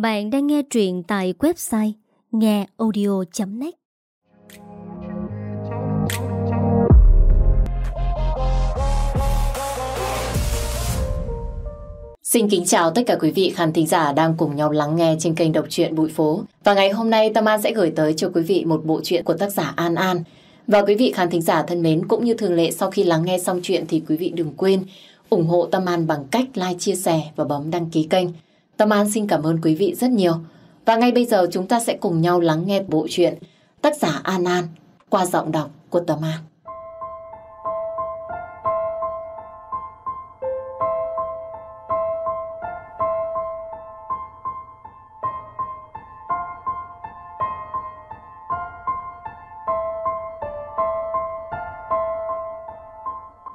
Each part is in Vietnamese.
Bạn đang nghe truyện tại website ngheaudio.net Xin kính chào tất cả quý vị khán thính giả đang cùng nhau lắng nghe trên kênh đọc truyện Bụi Phố. Và ngày hôm nay Tâm An sẽ gửi tới cho quý vị một bộ truyện của tác giả An An. Và quý vị khán thính giả thân mến, cũng như thường lệ sau khi lắng nghe xong chuyện thì quý vị đừng quên ủng hộ Tâm An bằng cách like, chia sẻ và bấm đăng ký kênh. Tâm An xin cảm ơn quý vị rất nhiều. Và ngay bây giờ chúng ta sẽ cùng nhau lắng nghe bộ truyện tác giả An An qua giọng đọc của Tâm An.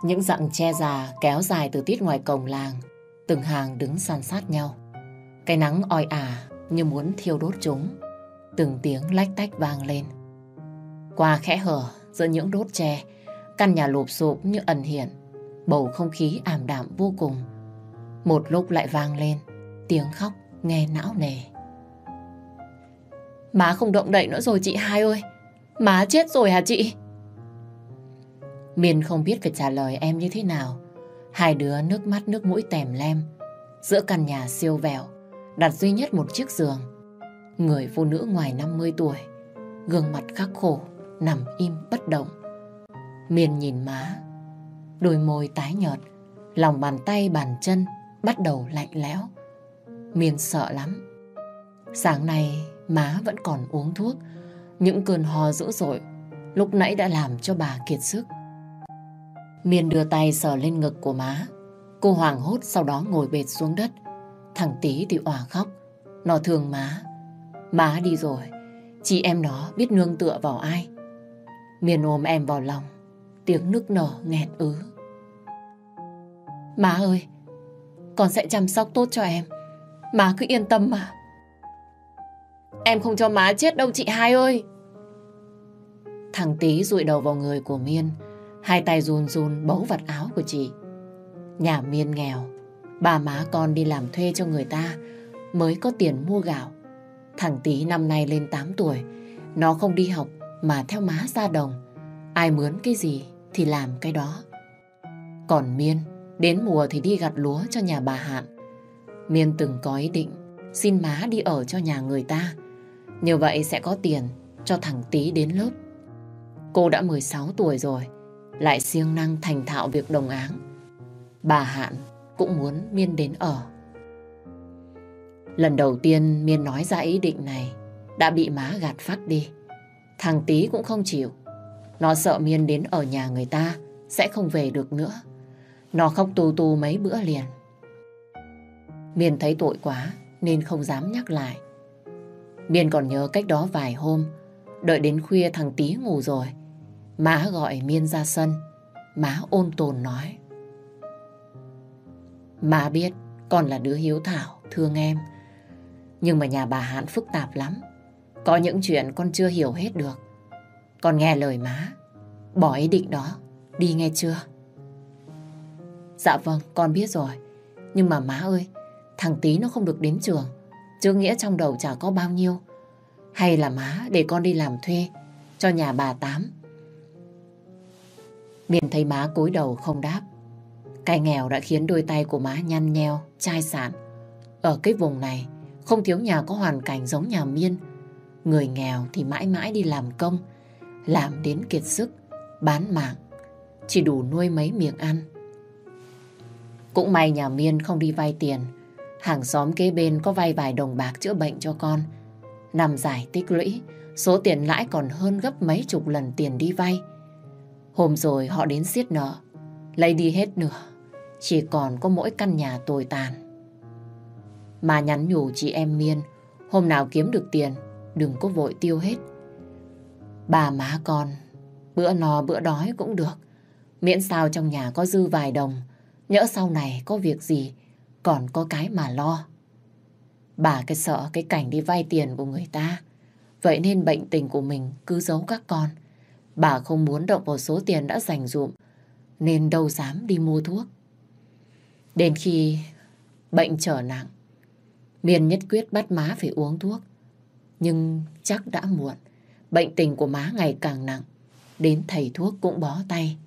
Những dặng tre già kéo dài từ tít ngoài cổng làng, từng hàng đứng san sát nhau. Cái nắng oi ả như muốn thiêu đốt chúng, từng tiếng lách tách vang lên. Qua khẽ hở giữa những đốt tre, căn nhà lụp sụp như ẩn hiện, bầu không khí ảm đạm vô cùng. Một lúc lại vang lên, tiếng khóc nghe não nề. Má không động đậy nữa rồi chị hai ơi, má chết rồi hả chị? miền không biết phải trả lời em như thế nào. Hai đứa nước mắt nước mũi tèm lem. Giữa căn nhà siêu vẹo, đặt duy nhất một chiếc giường. Người phụ nữ ngoài 50 tuổi, gương mặt khắc khổ, nằm im bất động. miền nhìn má, đôi môi tái nhợt, lòng bàn tay bàn chân bắt đầu lạnh lẽo. miền sợ lắm. Sáng nay má vẫn còn uống thuốc, những cơn ho dữ dội lúc nãy đã làm cho bà kiệt sức. miền đưa tay sờ lên ngực của má. Cô hoảng hốt sau đó ngồi bệt xuống đất. Thằng tí thì òa khóc. Nó thương má. Má đi rồi. Chị em nó biết nương tựa vào ai. Miên ôm em vào lòng. Tiếng nức nở nghẹt ứ. Má ơi, con sẽ chăm sóc tốt cho em. Má cứ yên tâm mà. Em không cho má chết đâu chị hai ơi. Thằng tí rụi đầu vào người của Miên. Hai tay run run bấu vặt áo của chị. Nhà miên nghèo, bà má con đi làm thuê cho người ta mới có tiền mua gạo. Thằng tí năm nay lên 8 tuổi, nó không đi học mà theo má ra đồng. Ai mướn cái gì thì làm cái đó. Còn Miên, đến mùa thì đi gặt lúa cho nhà bà Hạn. Miên từng có ý định xin má đi ở cho nhà người ta. Như vậy sẽ có tiền cho thằng tí đến lớp. Cô đã 16 tuổi rồi, lại siêng năng thành thạo việc đồng áng. Bà Hạn cũng muốn Miên đến ở. Lần đầu tiên Miên nói ra ý định này đã bị má gạt phát đi. Thằng tý cũng không chịu. Nó sợ Miên đến ở nhà người ta sẽ không về được nữa. Nó khóc tu tu mấy bữa liền. Miên thấy tội quá nên không dám nhắc lại. Miên còn nhớ cách đó vài hôm, đợi đến khuya thằng tý ngủ rồi, Má gọi Miên ra sân. Má ôn tồn nói. Má biết con là đứa hiếu thảo, thương em. Nhưng mà nhà bà Hán phức tạp lắm. Có những chuyện con chưa hiểu hết được. Con nghe lời má. Bỏ ý định đó. Đi nghe chưa? Dạ vâng, con biết rồi. Nhưng mà má ơi, thằng tí nó không được đến trường. Chứ nghĩa trong đầu chả có bao nhiêu. Hay là má để con đi làm thuê cho nhà bà Tám Miền thấy má cúi đầu không đáp. Cái nghèo đã khiến đôi tay của má nhăn nheo, chai sạn. Ở cái vùng này, không thiếu nhà có hoàn cảnh giống nhà Miên. Người nghèo thì mãi mãi đi làm công, làm đến kiệt sức, bán mạng, chỉ đủ nuôi mấy miệng ăn. Cũng may nhà Miên không đi vay tiền, hàng xóm kế bên có vay vài đồng bạc chữa bệnh cho con. Nằm giải tích lũy, số tiền lãi còn hơn gấp mấy chục lần tiền đi vay. Hôm rồi họ đến siết nợ, lấy đi hết nửa, chỉ còn có mỗi căn nhà tồi tàn. Mà nhắn nhủ chị em Miên, hôm nào kiếm được tiền, đừng có vội tiêu hết. Bà má con, bữa no bữa đói cũng được, miễn sao trong nhà có dư vài đồng, nhỡ sau này có việc gì, còn có cái mà lo. Bà cái sợ cái cảnh đi vay tiền của người ta, vậy nên bệnh tình của mình cứ giấu các con. Bà không muốn động vào số tiền đã dành dụm, nên đâu dám đi mua thuốc. Đến khi bệnh trở nặng, Miên nhất quyết bắt má phải uống thuốc. Nhưng chắc đã muộn. Bệnh tình của má ngày càng nặng. Đến thầy thuốc cũng bó tay.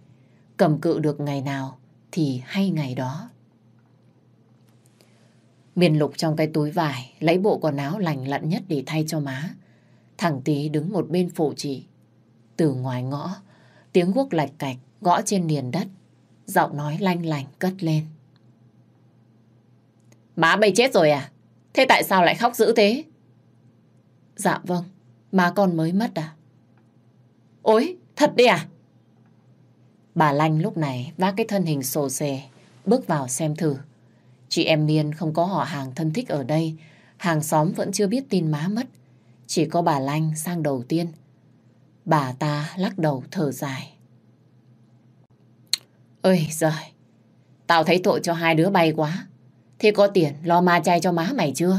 Cầm cự được ngày nào thì hay ngày đó. Miên lục trong cái túi vải, lấy bộ quần áo lành lặn nhất để thay cho má. Thằng tí đứng một bên phụ chỉ. Từ ngoài ngõ, tiếng guốc lạch cạch gõ trên nền đất. Giọng nói lanh lành cất lên. Má bây chết rồi à? Thế tại sao lại khóc dữ thế? Dạ vâng, má con mới mất à? Ôi, thật đi à? Bà Lanh lúc này vác cái thân hình sồ sề, bước vào xem thử. Chị em Miên không có họ hàng thân thích ở đây, hàng xóm vẫn chưa biết tin má mất. Chỉ có bà Lanh sang đầu tiên. Bà ta lắc đầu thở dài. Ơi giời, tao thấy tội cho hai đứa bay quá. Thế có tiền lo ma chay cho má mày chưa?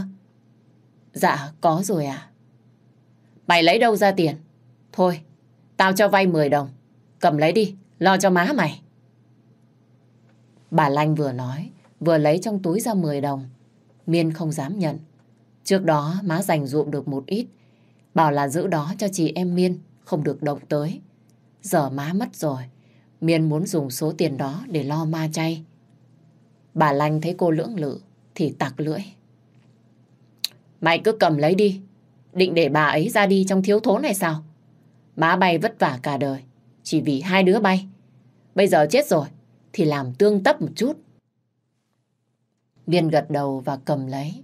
Dạ, có rồi à. Mày lấy đâu ra tiền? Thôi, tao cho vay 10 đồng. Cầm lấy đi, lo cho má mày. Bà Lanh vừa nói, vừa lấy trong túi ra 10 đồng. Miên không dám nhận. Trước đó má dành dụm được một ít, bảo là giữ đó cho chị em Miên, không được động tới. Giờ má mất rồi, Miên muốn dùng số tiền đó để lo ma chay. Bà Lanh thấy cô lưỡng lự thì tặc lưỡi. Mày cứ cầm lấy đi, định để bà ấy ra đi trong thiếu thốn này sao? Má bay vất vả cả đời, chỉ vì hai đứa bay. Bây giờ chết rồi, thì làm tương tấp một chút. Viên gật đầu và cầm lấy.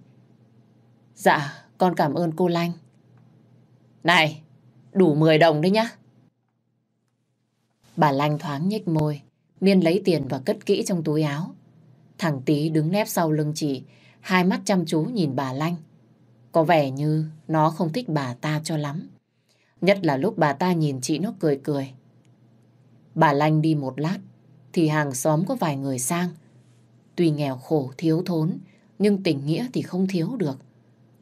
Dạ, con cảm ơn cô Lanh. Này, đủ 10 đồng đấy nhá. Bà Lanh thoáng nhếch môi, Miên lấy tiền và cất kỹ trong túi áo. Thằng Tý đứng nép sau lưng chị, hai mắt chăm chú nhìn bà Lanh. Có vẻ như nó không thích bà ta cho lắm. Nhất là lúc bà ta nhìn chị nó cười cười. Bà Lanh đi một lát, thì hàng xóm có vài người sang. Tuy nghèo khổ thiếu thốn, nhưng tình nghĩa thì không thiếu được.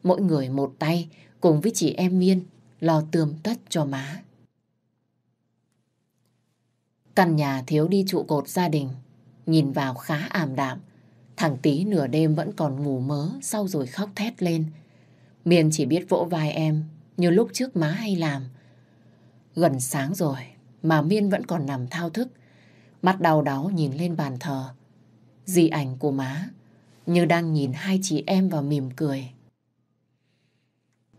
Mỗi người một tay cùng với chị em Miên lo tươm tất cho má. Căn nhà thiếu đi trụ cột gia đình, nhìn vào khá ảm đạm. Thằng tí nửa đêm vẫn còn ngủ mớ, sau rồi khóc thét lên. Miên chỉ biết vỗ vai em, như lúc trước má hay làm. Gần sáng rồi, mà Miên vẫn còn nằm thao thức. Mắt đau đáu nhìn lên bàn thờ. Di ảnh của má, như đang nhìn hai chị em và mỉm cười.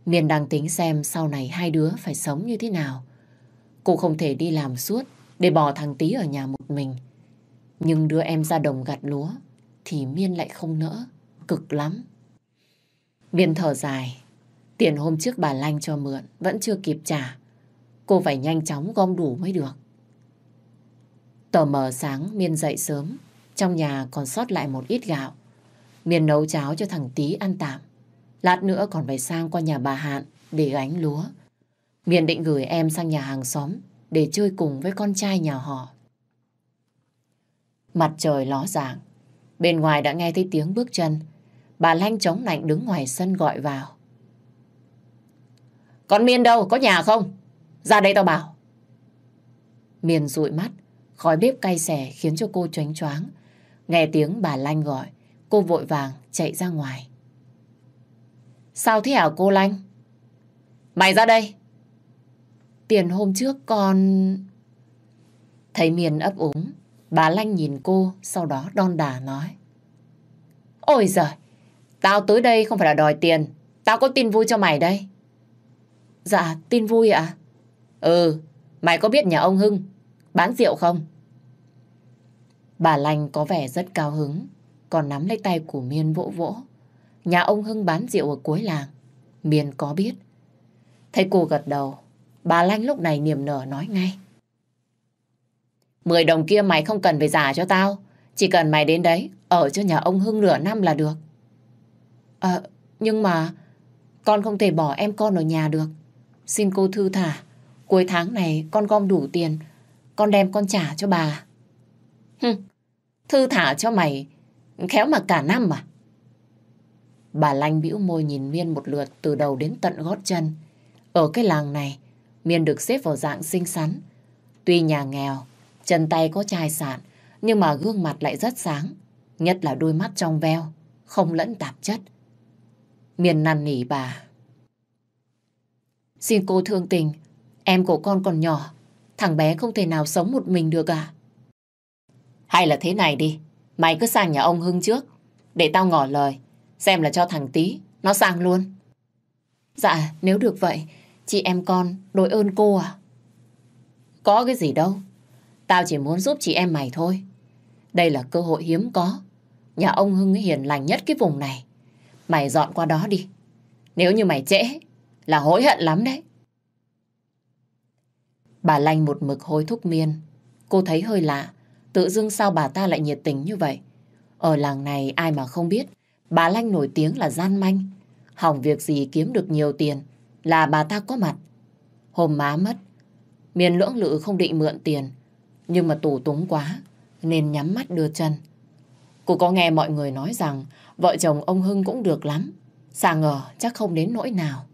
Miên đang tính xem sau này hai đứa phải sống như thế nào. Cô không thể đi làm suốt, để bỏ thằng tí ở nhà một mình. Nhưng đưa em ra đồng gặt lúa thì Miên lại không nỡ, cực lắm. Miên thở dài, tiền hôm trước bà Lanh cho mượn vẫn chưa kịp trả. Cô phải nhanh chóng gom đủ mới được. Tờ mờ sáng Miên dậy sớm, trong nhà còn sót lại một ít gạo. Miên nấu cháo cho thằng Tý ăn tạm. Lát nữa còn phải sang qua nhà bà Hạn để gánh lúa. Miên định gửi em sang nhà hàng xóm để chơi cùng với con trai nhà họ. Mặt trời ló dạng, bên ngoài đã nghe thấy tiếng bước chân. Bà Lanh chống lạnh đứng ngoài sân gọi vào. Con Miên đâu, có nhà không? Ra đây tao bảo. Miên dụi mắt, khói bếp cay xẻ khiến cho cô choáng choáng. Nghe tiếng bà Lanh gọi, cô vội vàng chạy ra ngoài. Sao thế hả cô Lanh? Mày ra đây. Tiền hôm trước con... Thấy Miền ấp úng, bà Lanh nhìn cô, sau đó đon đà nói. Ôi giời, tao tới đây không phải là đòi tiền, tao có tin vui cho mày đây. Dạ, tin vui ạ? À? Ừ, mày có biết nhà ông Hưng bán rượu không? Bà Lanh có vẻ rất cao hứng, còn nắm lấy tay của Miên vỗ vỗ. Nhà ông Hưng bán rượu ở cuối làng, Miên có biết. Thấy cô gật đầu, bà Lanh lúc này niềm nở nói ngay. Mười đồng kia mày không cần phải giả cho tao, chỉ cần mày đến đấy, ở cho nhà ông Hưng nửa năm là được. Ờ, nhưng mà con không thể bỏ em con ở nhà được. Xin cô thư thả, cuối tháng này con gom đủ tiền, con đem con trả cho bà. Hừ, thư thả cho mày, khéo mà cả năm mà. Bà Lanh bĩu môi nhìn Miên một lượt từ đầu đến tận gót chân. Ở cái làng này, Miên được xếp vào dạng xinh xắn. Tuy nhà nghèo, chân tay có chai sạn, nhưng mà gương mặt lại rất sáng. Nhất là đôi mắt trong veo, không lẫn tạp chất. Miền năn nỉ bà. Xin cô thương tình, em của con còn nhỏ, thằng bé không thể nào sống một mình được à? Hay là thế này đi, mày cứ sang nhà ông Hưng trước, để tao ngỏ lời, xem là cho thằng tí, nó sang luôn. Dạ, nếu được vậy, chị em con đội ơn cô à? Có cái gì đâu, tao chỉ muốn giúp chị em mày thôi. Đây là cơ hội hiếm có, nhà ông Hưng hiền lành nhất cái vùng này. Mày dọn qua đó đi, nếu như mày trễ là hối hận lắm đấy. Bà Lanh một mực hối thúc miên. Cô thấy hơi lạ, tự dưng sao bà ta lại nhiệt tình như vậy. Ở làng này ai mà không biết, bà Lanh nổi tiếng là gian manh. Hỏng việc gì kiếm được nhiều tiền là bà ta có mặt. Hôm má mất, miên lưỡng lự không định mượn tiền, nhưng mà tủ túng quá nên nhắm mắt đưa chân. Cô có nghe mọi người nói rằng vợ chồng ông Hưng cũng được lắm. Xà ngờ chắc không đến nỗi nào.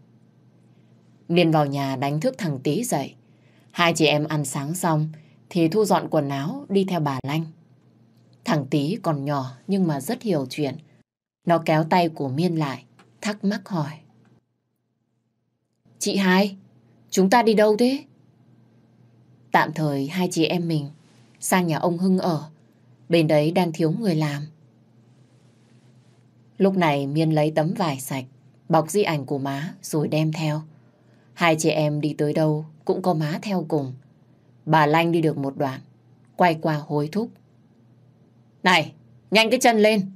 Miên vào nhà đánh thức thằng Tý dậy. Hai chị em ăn sáng xong thì thu dọn quần áo đi theo bà Lanh. Thằng Tý còn nhỏ nhưng mà rất hiểu chuyện. Nó kéo tay của Miên lại, thắc mắc hỏi. Chị hai, chúng ta đi đâu thế? Tạm thời hai chị em mình sang nhà ông Hưng ở. Bên đấy đang thiếu người làm. Lúc này Miên lấy tấm vải sạch, bọc di ảnh của má rồi đem theo. Hai chị em đi tới đâu cũng có má theo cùng. Bà Lanh đi được một đoạn, quay qua hối thúc. Này, nhanh cái chân lên.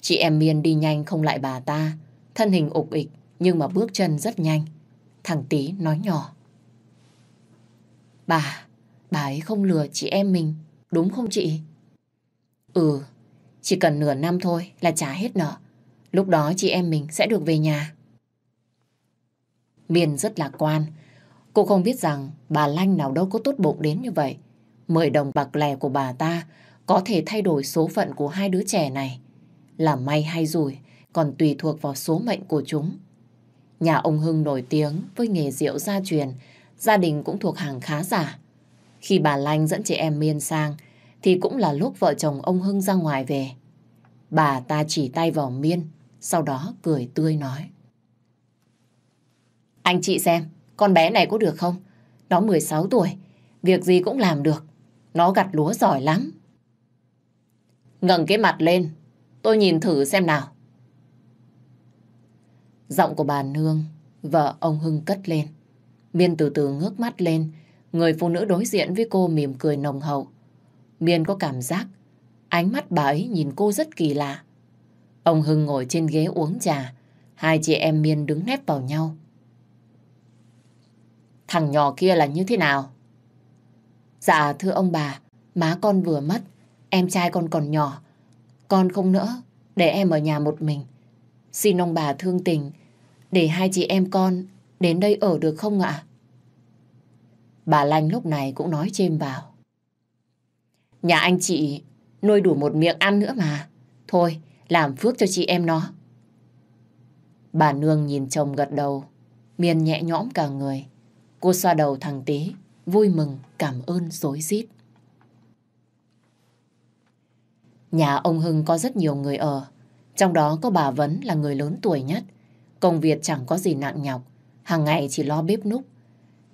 Chị em Miên đi nhanh không lại bà ta, thân hình ục ịch nhưng mà bước chân rất nhanh. Thằng Tý nói nhỏ. Bà, bà ấy không lừa chị em mình, đúng không chị? Ừ, chỉ cần nửa năm thôi là trả hết nợ. Lúc đó chị em mình sẽ được về nhà. miền rất lạc quan. Cô không biết rằng bà Lanh nào đâu có tốt bụng đến như vậy. Mười đồng bạc lẻ của bà ta có thể thay đổi số phận của hai đứa trẻ này. Là may hay rủi còn tùy thuộc vào số mệnh của chúng. Nhà ông Hưng nổi tiếng với nghề rượu gia truyền, gia đình cũng thuộc hàng khá giả. Khi bà Lanh dẫn chị em Miên sang, thì cũng là lúc vợ chồng ông Hưng ra ngoài về. Bà ta chỉ tay vào Miên, sau đó cười tươi nói. Anh chị xem, con bé này có được không? Nó 16 tuổi, việc gì cũng làm được. Nó gặt lúa giỏi lắm. Ngẩng cái mặt lên, tôi nhìn thử xem nào. Giọng của bà Nương, vợ ông Hưng cất lên. Miên từ từ ngước mắt lên, người phụ nữ đối diện với cô mỉm cười nồng hậu. Miên có cảm giác, ánh mắt bà ấy nhìn cô rất kỳ lạ. Ông Hưng ngồi trên ghế uống trà, hai chị em Miên đứng nép vào nhau. Thằng nhỏ kia là như thế nào? Dạ thưa ông bà, má con vừa mất, em trai con còn nhỏ. Con không nữa, để em ở nhà một mình. Xin ông bà thương tình, để hai chị em con đến đây ở được không ạ? Bà Lanh lúc này cũng nói chêm vào. Nhà anh chị nuôi đủ một miệng ăn nữa mà. Thôi, làm phước cho chị em nó. Bà Nương nhìn chồng gật đầu, miền nhẹ nhõm cả người. Cô xoa đầu thằng tí, vui mừng, cảm ơn dối rít. Nhà ông Hưng có rất nhiều người ở, trong đó có bà Vấn là người lớn tuổi nhất. Công việc chẳng có gì nặng nhọc, hàng ngày chỉ lo bếp núc.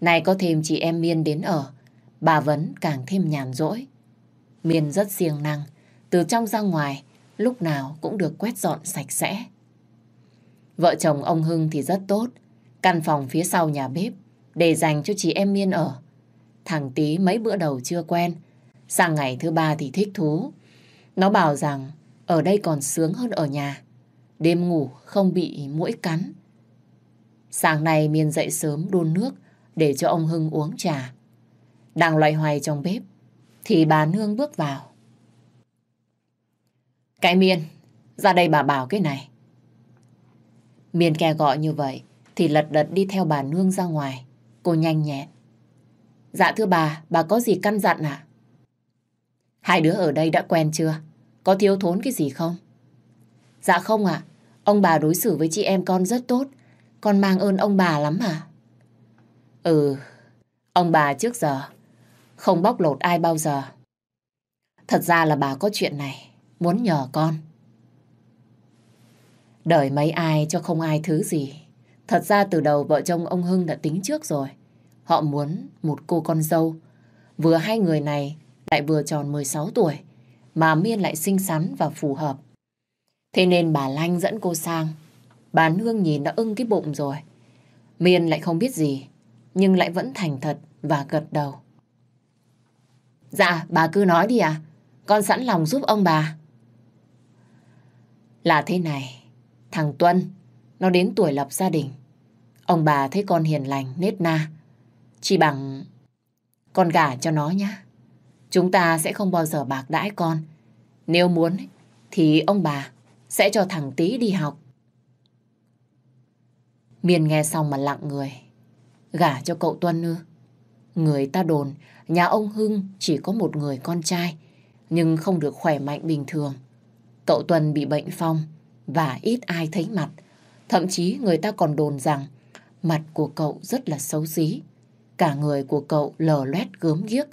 Này có thêm chị em Miên đến ở, bà Vấn càng thêm nhàn rỗi. Miên rất siêng năng, từ trong ra ngoài, lúc nào cũng được quét dọn sạch sẽ. Vợ chồng ông Hưng thì rất tốt, căn phòng phía sau nhà bếp để dành cho chị em Miên ở. Thằng Tý mấy bữa đầu chưa quen, sang ngày thứ ba thì thích thú. Nó bảo rằng ở đây còn sướng hơn ở nhà. Đêm ngủ không bị mũi cắn. Sáng nay Miên dậy sớm đun nước để cho ông Hưng uống trà. Đang loay hoay trong bếp thì bà Nương bước vào. Cái Miên, ra đây bà bảo cái này. Miên kè gọi như vậy thì lật đật đi theo bà Nương ra ngoài. Cô nhanh nhẹn. Dạ thưa bà, bà có gì căn dặn à? Hai đứa ở đây đã quen chưa? Có thiếu thốn cái gì không? Dạ không ạ. Ông bà đối xử với chị em con rất tốt. Con mang ơn ông bà lắm à? Ừ, ông bà trước giờ không bóc lột ai bao giờ. Thật ra là bà có chuyện này, muốn nhờ con. Đời mấy ai cho không ai thứ gì. Thật ra từ đầu vợ chồng ông Hưng đã tính trước rồi. Họ muốn một cô con dâu. Vừa hai người này lại vừa tròn 16 tuổi, mà Miên lại xinh xắn và phù hợp. Thế nên bà Lanh dẫn cô sang. Bà Nương nhìn đã ưng cái bụng rồi. Miên lại không biết gì, nhưng lại vẫn thành thật và gật đầu. Dạ, bà cứ nói đi à. Con sẵn lòng giúp ông bà. Là thế này, thằng Tuân, nó đến tuổi lập gia đình. Ông bà thấy con hiền lành, nết na. Chỉ bằng con gả cho nó nhá. Chúng ta sẽ không bao giờ bạc đãi con. Nếu muốn thì ông bà sẽ cho thằng Tý đi học. Miên nghe xong mà lặng người. Gả cho cậu Tuân ư? Người ta đồn, nhà ông Hưng chỉ có một người con trai, nhưng không được khỏe mạnh bình thường. Cậu Tuân bị bệnh phong và ít ai thấy mặt. Thậm chí người ta còn đồn rằng mặt của cậu rất là xấu xí. Cả người của cậu lờ loét gớm ghiếc.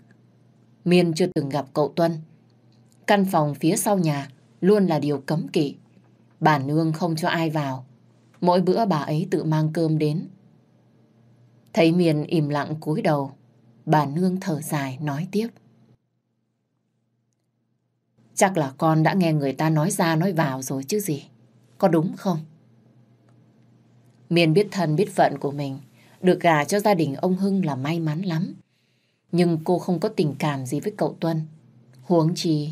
Miên chưa từng gặp cậu Tuân. Căn phòng phía sau nhà luôn là điều cấm kỵ. Bà Nương không cho ai vào. Mỗi bữa bà ấy tự mang cơm đến. Thấy miền im lặng cúi đầu, bà Nương thở dài nói tiếp. Chắc là con đã nghe người ta nói ra nói vào rồi chứ gì. Có đúng không? miền biết thân biết phận của mình. Được gà cho gia đình ông Hưng là may mắn lắm. Nhưng cô không có tình cảm gì với cậu Tuân. Huống chi,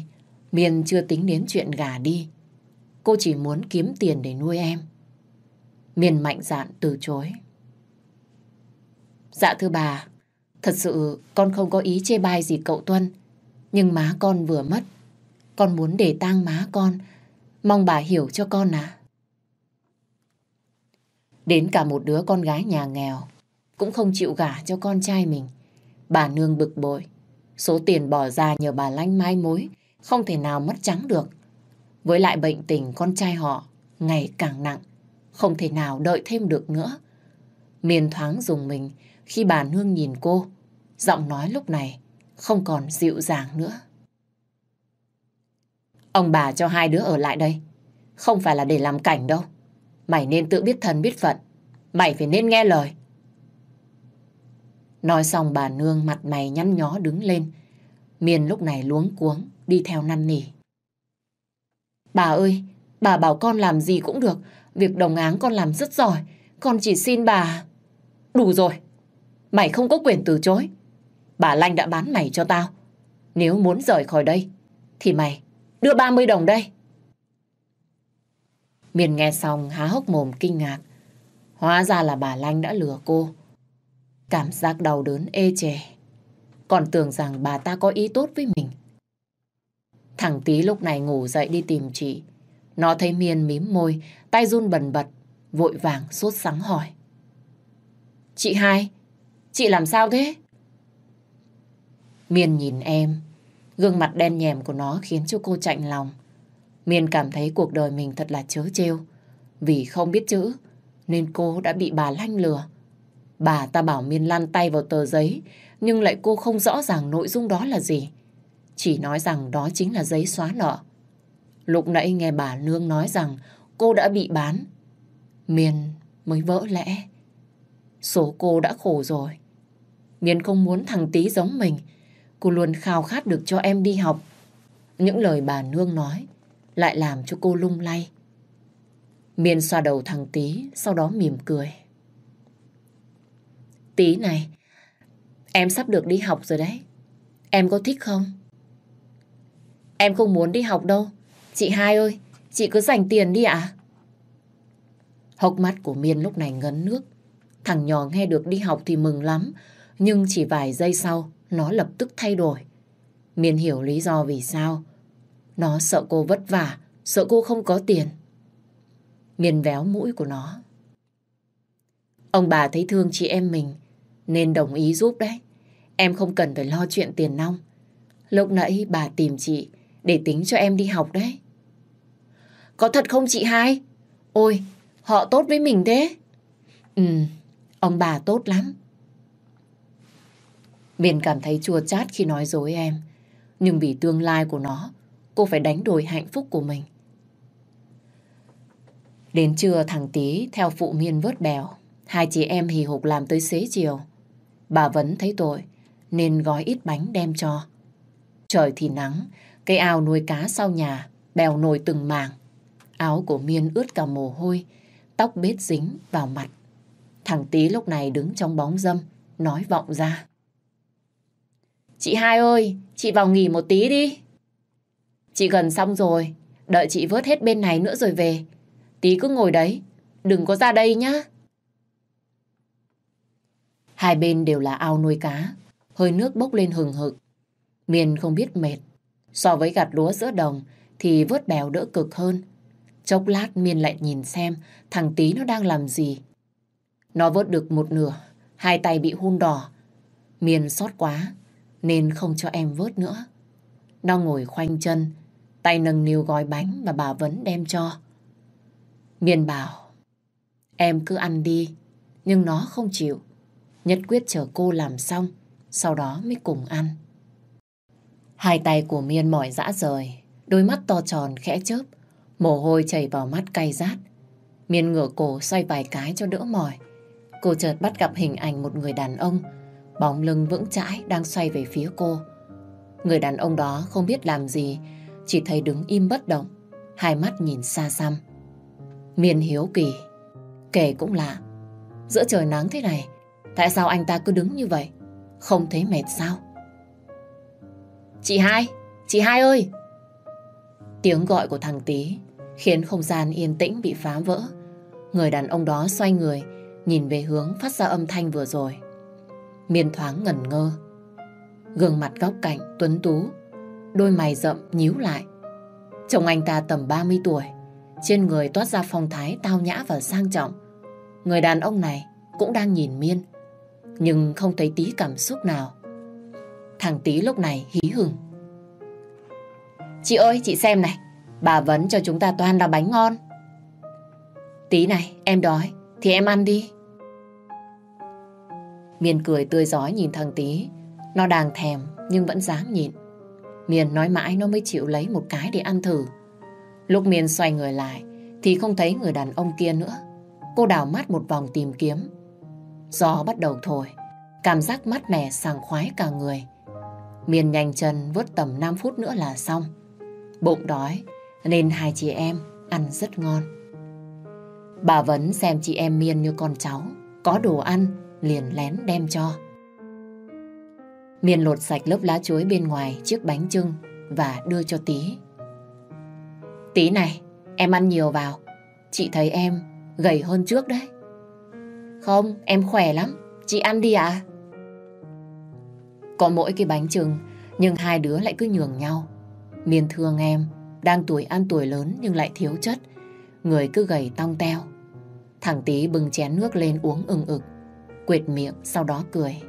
miền chưa tính đến chuyện gà đi. Cô chỉ muốn kiếm tiền để nuôi em. Miên mạnh dạn từ chối. Dạ thưa bà, thật sự con không có ý chê bai gì cậu Tuân. Nhưng má con vừa mất. Con muốn để tang má con. Mong bà hiểu cho con à. Đến cả một đứa con gái nhà nghèo cũng không chịu gả cho con trai mình. Bà nương bực bội. Số tiền bỏ ra nhờ bà lanh mai mối không thể nào mất trắng được. Với lại bệnh tình con trai họ ngày càng nặng, không thể nào đợi thêm được nữa. Miền thoáng dùng mình khi bà nương nhìn cô, giọng nói lúc này không còn dịu dàng nữa. Ông bà cho hai đứa ở lại đây, không phải là để làm cảnh đâu. Mày nên tự biết thân biết phận, mày phải nên nghe lời. Nói xong bà nương mặt mày nhăn nhó đứng lên. Miền lúc này luống cuống, đi theo năn nỉ. Bà ơi, bà bảo con làm gì cũng được. Việc đồng áng con làm rất giỏi. Con chỉ xin bà... Đủ rồi. Mày không có quyền từ chối. Bà Lanh đã bán mày cho tao. Nếu muốn rời khỏi đây, thì mày đưa 30 đồng đây. Miền nghe xong há hốc mồm kinh ngạc. Hóa ra là bà Lanh đã lừa cô. Cảm giác đau đớn ê chề. Còn tưởng rằng bà ta có ý tốt với mình. Thằng tí lúc này ngủ dậy đi tìm chị. Nó thấy Miên mím môi, tay run bần bật, vội vàng sốt sắng hỏi. Chị hai, chị làm sao thế? Miên nhìn em, gương mặt đen nhèm của nó khiến cho cô chạnh lòng. Miên cảm thấy cuộc đời mình thật là chớ trêu. Vì không biết chữ, nên cô đã bị bà lanh lừa. Bà ta bảo Miên lăn tay vào tờ giấy, nhưng lại cô không rõ ràng nội dung đó là gì. Chỉ nói rằng đó chính là giấy xóa nợ. Lúc nãy nghe bà Nương nói rằng cô đã bị bán. Miền mới vỡ lẽ. Số cô đã khổ rồi. Miền không muốn thằng tí giống mình. Cô luôn khao khát được cho em đi học. Những lời bà Nương nói lại làm cho cô lung lay. Miền xoa đầu thằng tí, sau đó mỉm cười. Tí này, em sắp được đi học rồi đấy. Em có thích không? Em không muốn đi học đâu. Chị hai ơi, chị cứ dành tiền đi ạ. Hốc mắt của Miên lúc này ngấn nước. Thằng nhỏ nghe được đi học thì mừng lắm. Nhưng chỉ vài giây sau, nó lập tức thay đổi. Miên hiểu lý do vì sao. Nó sợ cô vất vả, sợ cô không có tiền. Miên véo mũi của nó. Ông bà thấy thương chị em mình, nên đồng ý giúp đấy. Em không cần phải lo chuyện tiền nong. Lúc nãy bà tìm chị để tính cho em đi học đấy. Có thật không chị hai? Ôi, họ tốt với mình thế. Ừ, ông bà tốt lắm. Miền cảm thấy chua chát khi nói dối em. Nhưng vì tương lai của nó, cô phải đánh đổi hạnh phúc của mình. Đến trưa thằng Tý theo phụ miên vớt bèo. Hai chị em hì hục làm tới xế chiều. Bà vẫn thấy tội nên gói ít bánh đem cho. Trời thì nắng, cây ao nuôi cá sau nhà, bèo nổi từng mảng. Áo của Miên ướt cả mồ hôi, tóc bết dính vào mặt. Thằng Tý lúc này đứng trong bóng dâm, nói vọng ra. Chị hai ơi, chị vào nghỉ một tí đi. Chị gần xong rồi, đợi chị vớt hết bên này nữa rồi về. Tí cứ ngồi đấy, đừng có ra đây nhá. Hai bên đều là ao nuôi cá, hơi nước bốc lên hừng hực. Miền không biết mệt. So với gặt lúa giữa đồng thì vớt bèo đỡ cực hơn. Chốc lát Miên lại nhìn xem thằng tí nó đang làm gì. Nó vớt được một nửa, hai tay bị hun đỏ. Miên xót quá nên không cho em vớt nữa. Nó ngồi khoanh chân, tay nâng niu gói bánh mà bà Vấn đem cho. Miên bảo, em cứ ăn đi, nhưng nó không chịu. Nhất quyết chờ cô làm xong, sau đó mới cùng ăn. Hai tay của Miên mỏi dã rời, đôi mắt to tròn khẽ chớp, mồ hôi chảy vào mắt cay rát. Miên ngửa cổ xoay vài cái cho đỡ mỏi. Cô chợt bắt gặp hình ảnh một người đàn ông, bóng lưng vững chãi đang xoay về phía cô. Người đàn ông đó không biết làm gì, chỉ thấy đứng im bất động, hai mắt nhìn xa xăm. Miên hiếu kỳ, kể cũng lạ. Giữa trời nắng thế này, tại sao anh ta cứ đứng như vậy? Không thấy mệt sao? Chị hai, chị hai ơi! Tiếng gọi của thằng Tý khiến không gian yên tĩnh bị phá vỡ. Người đàn ông đó xoay người, nhìn về hướng phát ra âm thanh vừa rồi. Miên thoáng ngẩn ngơ. Gương mặt góc cạnh, tuấn tú, đôi mày rậm nhíu lại. Chồng anh ta tầm 30 tuổi, trên người toát ra phong thái tao nhã và sang trọng. Người đàn ông này cũng đang nhìn Miên, nhưng không thấy tí cảm xúc nào. Thằng tí lúc này hí hửng. Chị ơi, chị xem này, bà vấn cho chúng ta toàn là bánh ngon. Tí này, em đói, thì em ăn đi. miền cười tươi giói nhìn thằng tí. Nó đang thèm nhưng vẫn dám nhịn. miền nói mãi nó mới chịu lấy một cái để ăn thử. Lúc miền xoay người lại thì không thấy người đàn ông kia nữa. Cô đảo mắt một vòng tìm kiếm. Gió bắt đầu thổi. Cảm giác mát mẻ sảng khoái cả người. miền nhanh chân vớt tầm 5 phút nữa là xong. Bụng đói nên hai chị em ăn rất ngon. Bà vấn xem chị em Miên như con cháu. Có đồ ăn liền lén đem cho. Miên lột sạch lớp lá chuối bên ngoài chiếc bánh trưng và đưa cho tí. Tí này, em ăn nhiều vào. Chị thấy em gầy hơn trước đấy. Không, em khỏe lắm. Chị ăn đi ạ. Có mỗi cái bánh trưng, nhưng hai đứa lại cứ nhường nhau. Miên thương em, đang tuổi ăn tuổi lớn nhưng lại thiếu chất. Người cứ gầy tong teo. Thằng tí bưng chén nước lên uống ừng ực. Quệt miệng sau đó cười.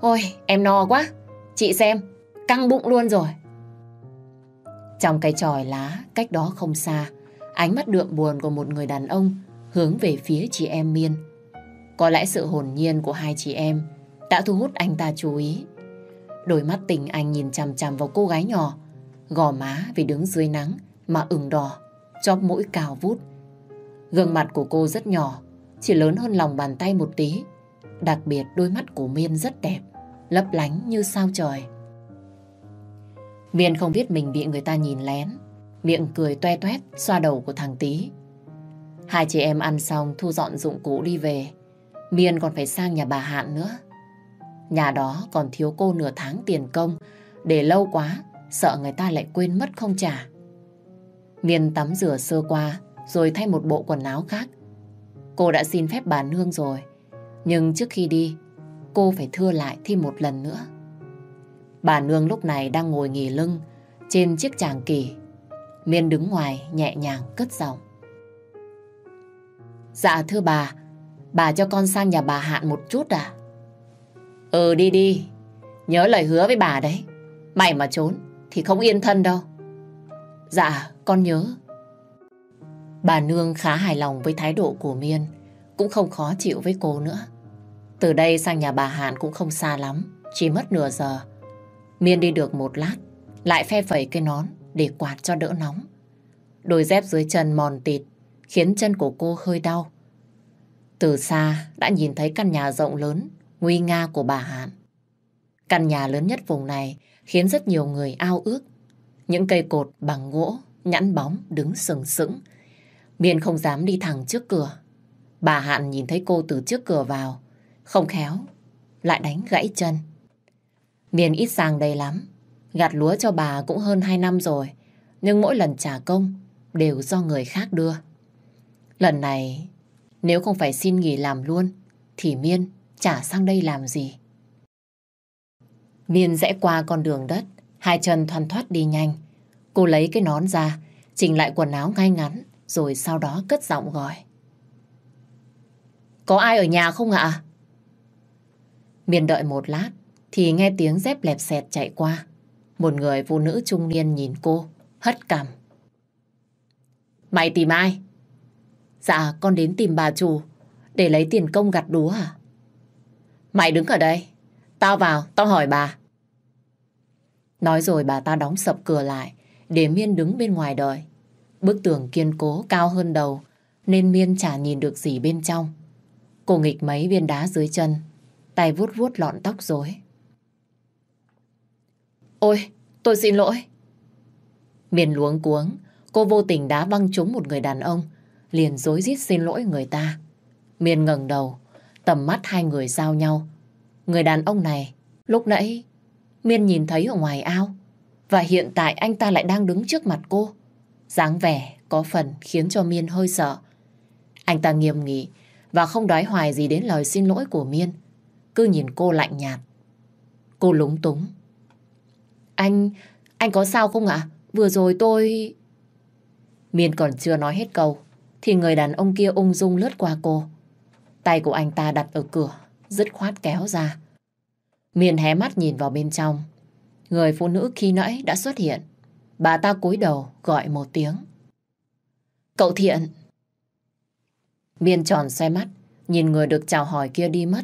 Ôi, em no quá. Chị xem, căng bụng luôn rồi. Trong cái tròi lá, cách đó không xa, ánh mắt đượm buồn của một người đàn ông hướng về phía chị em Miên. Có lẽ sự hồn nhiên của hai chị em đã thu hút anh ta chú ý. Đôi mắt tình anh nhìn chằm chằm vào cô gái nhỏ, gò má vì đứng dưới nắng mà ửng đỏ, chóp mũi cao vút. Gương mặt của cô rất nhỏ, chỉ lớn hơn lòng bàn tay một tí. Đặc biệt đôi mắt của Miên rất đẹp, lấp lánh như sao trời. Miên không biết mình bị người ta nhìn lén, miệng cười toe toét xoa đầu của thằng Tý. Hai chị em ăn xong thu dọn dụng cụ đi về. Miên còn phải sang nhà bà Hạn nữa. Nhà đó còn thiếu cô nửa tháng tiền công, để lâu quá, sợ người ta lại quên mất không trả. Miên tắm rửa sơ qua, rồi thay một bộ quần áo khác. Cô đã xin phép bà Nương rồi, nhưng trước khi đi, cô phải thưa lại thêm một lần nữa. Bà Nương lúc này đang ngồi nghỉ lưng trên chiếc tràng kỳ. Miên đứng ngoài nhẹ nhàng cất giọng. Dạ thưa bà, bà cho con sang nhà bà Hạn một chút à? Ừ đi đi, nhớ lời hứa với bà đấy. Mày mà trốn thì không yên thân đâu. Dạ, con nhớ. Bà Nương khá hài lòng với thái độ của Miên, cũng không khó chịu với cô nữa. Từ đây sang nhà bà Hạn cũng không xa lắm, chỉ mất nửa giờ. Miên đi được một lát, lại phe phẩy cái nón để quạt cho đỡ nóng. Đôi dép dưới chân mòn tịt, khiến chân của cô hơi đau. Từ xa đã nhìn thấy căn nhà rộng lớn, nguy nga của bà Hạn. Căn nhà lớn nhất vùng này khiến rất nhiều người ao ước. Những cây cột bằng gỗ, nhẵn bóng, đứng sừng sững. Miên không dám đi thẳng trước cửa. Bà Hạn nhìn thấy cô từ trước cửa vào, không khéo, lại đánh gãy chân. Miên ít sang đây lắm, gặt lúa cho bà cũng hơn 2 năm rồi, nhưng mỗi lần trả công đều do người khác đưa. Lần này, nếu không phải xin nghỉ làm luôn, thì Miên trả sang đây làm gì? Viên rẽ qua con đường đất, hai chân thoăn thoát đi nhanh. Cô lấy cái nón ra, chỉnh lại quần áo ngay ngắn, rồi sau đó cất giọng gọi. Có ai ở nhà không ạ? Miền đợi một lát, thì nghe tiếng dép lẹp xẹt chạy qua. Một người phụ nữ trung niên nhìn cô, hất cằm. Mày tìm ai? Dạ, con đến tìm bà chủ, để lấy tiền công gặt đúa à? Mày đứng ở đây, tao vào, tao hỏi bà. Nói rồi bà ta đóng sập cửa lại, để Miên đứng bên ngoài đợi. Bức tường kiên cố cao hơn đầu, nên Miên chả nhìn được gì bên trong. Cô nghịch mấy viên đá dưới chân, tay vuốt vuốt lọn tóc rối. Ôi, tôi xin lỗi. Miền luống cuống, cô vô tình đá văng trúng một người đàn ông, liền dối rít xin lỗi người ta. Miền ngẩng đầu, tầm mắt hai người giao nhau. Người đàn ông này, lúc nãy, Miên nhìn thấy ở ngoài ao, và hiện tại anh ta lại đang đứng trước mặt cô. dáng vẻ có phần khiến cho Miên hơi sợ. Anh ta nghiêm nghị và không đói hoài gì đến lời xin lỗi của Miên. Cứ nhìn cô lạnh nhạt. Cô lúng túng. Anh, anh có sao không ạ? Vừa rồi tôi... Miên còn chưa nói hết câu, thì người đàn ông kia ung dung lướt qua cô. Tay của anh ta đặt ở cửa, dứt khoát kéo ra. Miên hé mắt nhìn vào bên trong. Người phụ nữ khi nãy đã xuất hiện. Bà ta cúi đầu gọi một tiếng. Cậu Thiện. Miên tròn xoay mắt, nhìn người được chào hỏi kia đi mất.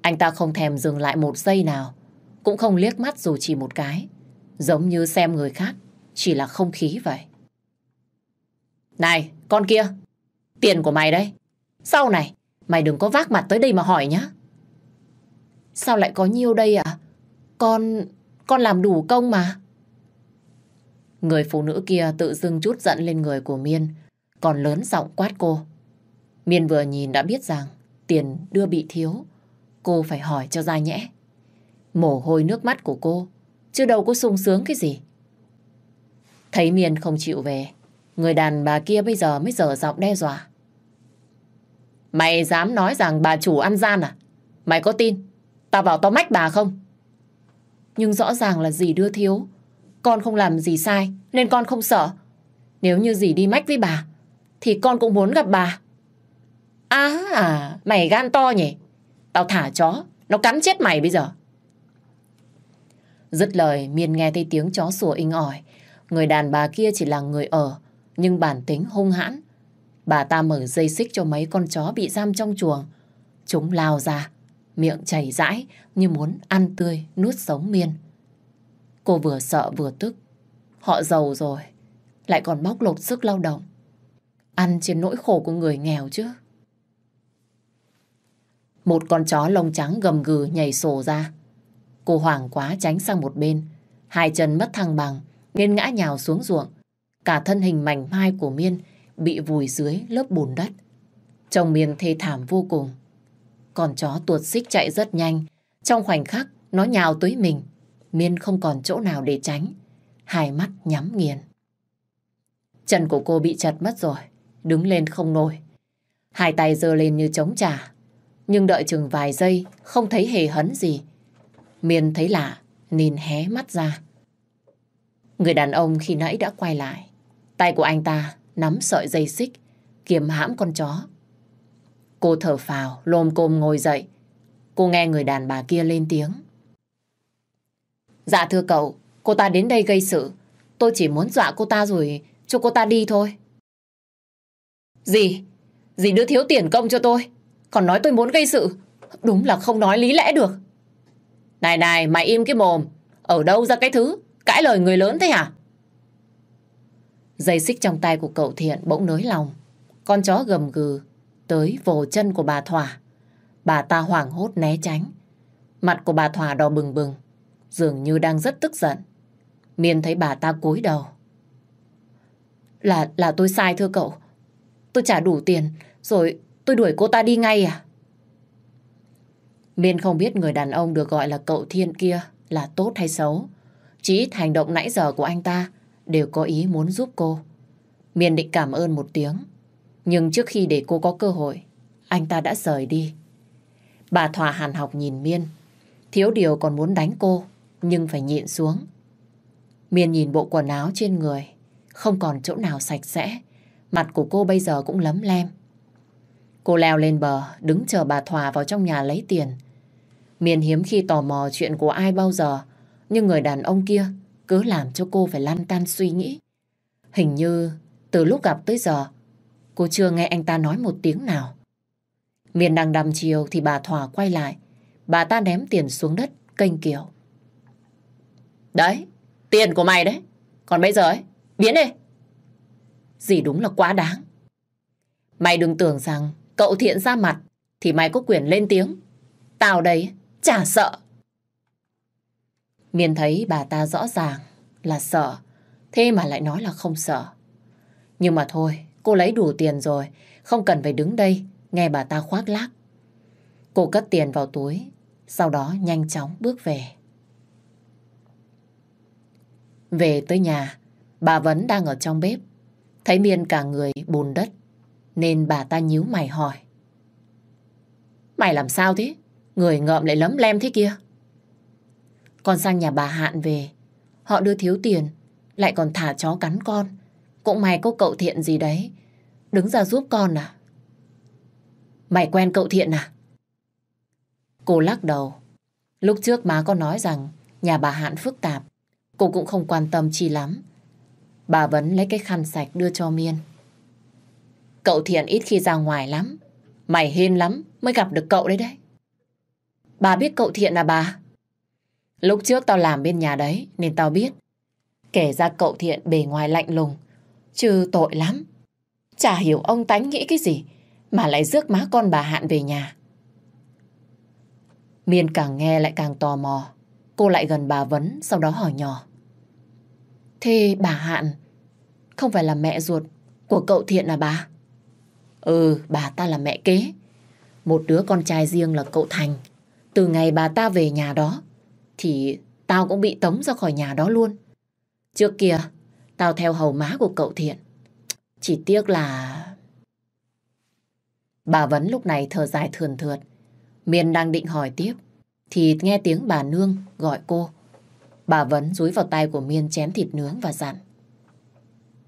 Anh ta không thèm dừng lại một giây nào, cũng không liếc mắt dù chỉ một cái. Giống như xem người khác, chỉ là không khí vậy. Này, con kia, tiền của mày đấy. Sau này, mày đừng có vác mặt tới đây mà hỏi nhá. Sao lại có nhiêu đây ạ? Con, con làm đủ công mà. Người phụ nữ kia tự dưng chút giận lên người của Miên, còn lớn giọng quát cô. Miên vừa nhìn đã biết rằng tiền đưa bị thiếu, cô phải hỏi cho ra nhẽ. Mồ hôi nước mắt của cô, chứ đâu có sung sướng cái gì. Thấy Miên không chịu về, người đàn bà kia bây giờ mới dở giọng đe dọa. Mày dám nói rằng bà chủ ăn gian à? Mày có tin? Tao vào tao mách bà không? Nhưng rõ ràng là dì đưa thiếu. Con không làm gì sai, nên con không sợ. Nếu như dì đi mách với bà, thì con cũng muốn gặp bà. À, à mày gan to nhỉ? Tao thả chó, nó cắn chết mày bây giờ. Dứt lời, Miên nghe thấy tiếng chó sủa inh ỏi. Người đàn bà kia chỉ là người ở, nhưng bản tính hung hãn. Bà ta mở dây xích cho mấy con chó bị giam trong chuồng. Chúng lao ra, miệng chảy rãi như muốn ăn tươi, nuốt sống Miên. Cô vừa sợ vừa tức. Họ giàu rồi, lại còn bóc lột sức lao động. Ăn trên nỗi khổ của người nghèo chứ. Một con chó lông trắng gầm gừ nhảy sổ ra. Cô hoảng quá tránh sang một bên. Hai chân mất thăng bằng, nên ngã nhào xuống ruộng. Cả thân hình mảnh mai của Miên bị vùi dưới lớp bùn đất. Chồng Miên thê thảm vô cùng. Con chó tuột xích chạy rất nhanh. Trong khoảnh khắc, nó nhào tới mình. Miên không còn chỗ nào để tránh. Hai mắt nhắm nghiền. Chân của cô bị chặt mất rồi. Đứng lên không nổi. Hai tay giơ lên như chống trả. Nhưng đợi chừng vài giây, không thấy hề hấn gì. Miên thấy lạ, nhìn hé mắt ra. Người đàn ông khi nãy đã quay lại. Tay của anh ta nắm sợi dây xích, kiềm hãm con chó. Cô thở phào, lồm cồm ngồi dậy. Cô nghe người đàn bà kia lên tiếng. Dạ thưa cậu, cô ta đến đây gây sự. Tôi chỉ muốn dọa cô ta rồi cho cô ta đi thôi. Gì? Gì đưa thiếu tiền công cho tôi? Còn nói tôi muốn gây sự. Đúng là không nói lý lẽ được. Này này, mày im cái mồm. Ở đâu ra cái thứ? Cãi lời người lớn thế hả? Dây xích trong tay của cậu Thiện bỗng nới lòng. con chó gầm gừ tới vồ chân của bà Thỏa. Bà ta hoảng hốt né tránh. Mặt của bà Thỏa đỏ bừng bừng, dường như đang rất tức giận. Miên thấy bà ta cúi đầu. Là, là tôi sai thưa cậu. Tôi trả đủ tiền, rồi tôi đuổi cô ta đi ngay à? Miên không biết người đàn ông được gọi là cậu Thiên kia là tốt hay xấu. Chỉ ít hành động nãy giờ của anh ta đều có ý muốn giúp cô. Miên định cảm ơn một tiếng. Nhưng trước khi để cô có cơ hội, anh ta đã rời đi. Bà Thỏa hàn học nhìn Miên. Thiếu điều còn muốn đánh cô, nhưng phải nhịn xuống. Miên nhìn bộ quần áo trên người, không còn chỗ nào sạch sẽ. Mặt của cô bây giờ cũng lấm lem. Cô leo lên bờ, đứng chờ bà Thỏa vào trong nhà lấy tiền. Miên hiếm khi tò mò chuyện của ai bao giờ, nhưng người đàn ông kia cứ làm cho cô phải lăn tan suy nghĩ. Hình như từ lúc gặp tới giờ, cô chưa nghe anh ta nói một tiếng nào. miền đang đầm chiều thì bà Thỏa quay lại. Bà ta ném tiền xuống đất, kênh kiểu. Đấy, tiền của mày đấy. Còn bây giờ ấy, biến đi. Gì đúng là quá đáng. Mày đừng tưởng rằng cậu thiện ra mặt thì mày có quyền lên tiếng. Tao đây chả sợ. miền thấy bà ta rõ ràng là sợ, thế mà lại nói là không sợ. Nhưng mà thôi, cô lấy đủ tiền rồi, không cần phải đứng đây nghe bà ta khoác lác. Cô cất tiền vào túi, sau đó nhanh chóng bước về. Về tới nhà, bà vẫn đang ở trong bếp. Thấy Miên cả người bùn đất, nên bà ta nhíu mày hỏi. Mày làm sao thế? Người ngợm lại lấm lem thế kia. Con sang nhà bà Hạn về, họ đưa thiếu tiền, lại còn thả chó cắn con. Cũng may có cậu thiện gì đấy, đứng ra giúp con à? Mày quen cậu thiện à? Cô lắc đầu. Lúc trước má có nói rằng nhà bà Hạn phức tạp, cô cũng không quan tâm chi lắm. Bà vẫn lấy cái khăn sạch đưa cho Miên. Cậu thiện ít khi ra ngoài lắm. Mày hên lắm mới gặp được cậu đấy đấy. Bà biết cậu thiện à bà? Lúc trước tao làm bên nhà đấy nên tao biết. Kể ra cậu thiện bề ngoài lạnh lùng, chứ tội lắm. Chả hiểu ông tánh nghĩ cái gì mà lại rước má con bà Hạn về nhà. Miên càng nghe lại càng tò mò. Cô lại gần bà Vấn, sau đó hỏi nhỏ. Thế bà Hạn không phải là mẹ ruột của cậu Thiện à bà? Ừ, bà ta là mẹ kế. Một đứa con trai riêng là cậu Thành. Từ ngày bà ta về nhà đó, thì tao cũng bị tống ra khỏi nhà đó luôn. Trước kia, tao theo hầu má của cậu Thiện. Chỉ tiếc là... Bà Vấn lúc này thở dài thườn thượt. Miên đang định hỏi tiếp, thì nghe tiếng bà Nương gọi cô. Bà Vấn dúi vào tay của Miên chén thịt nướng và dặn.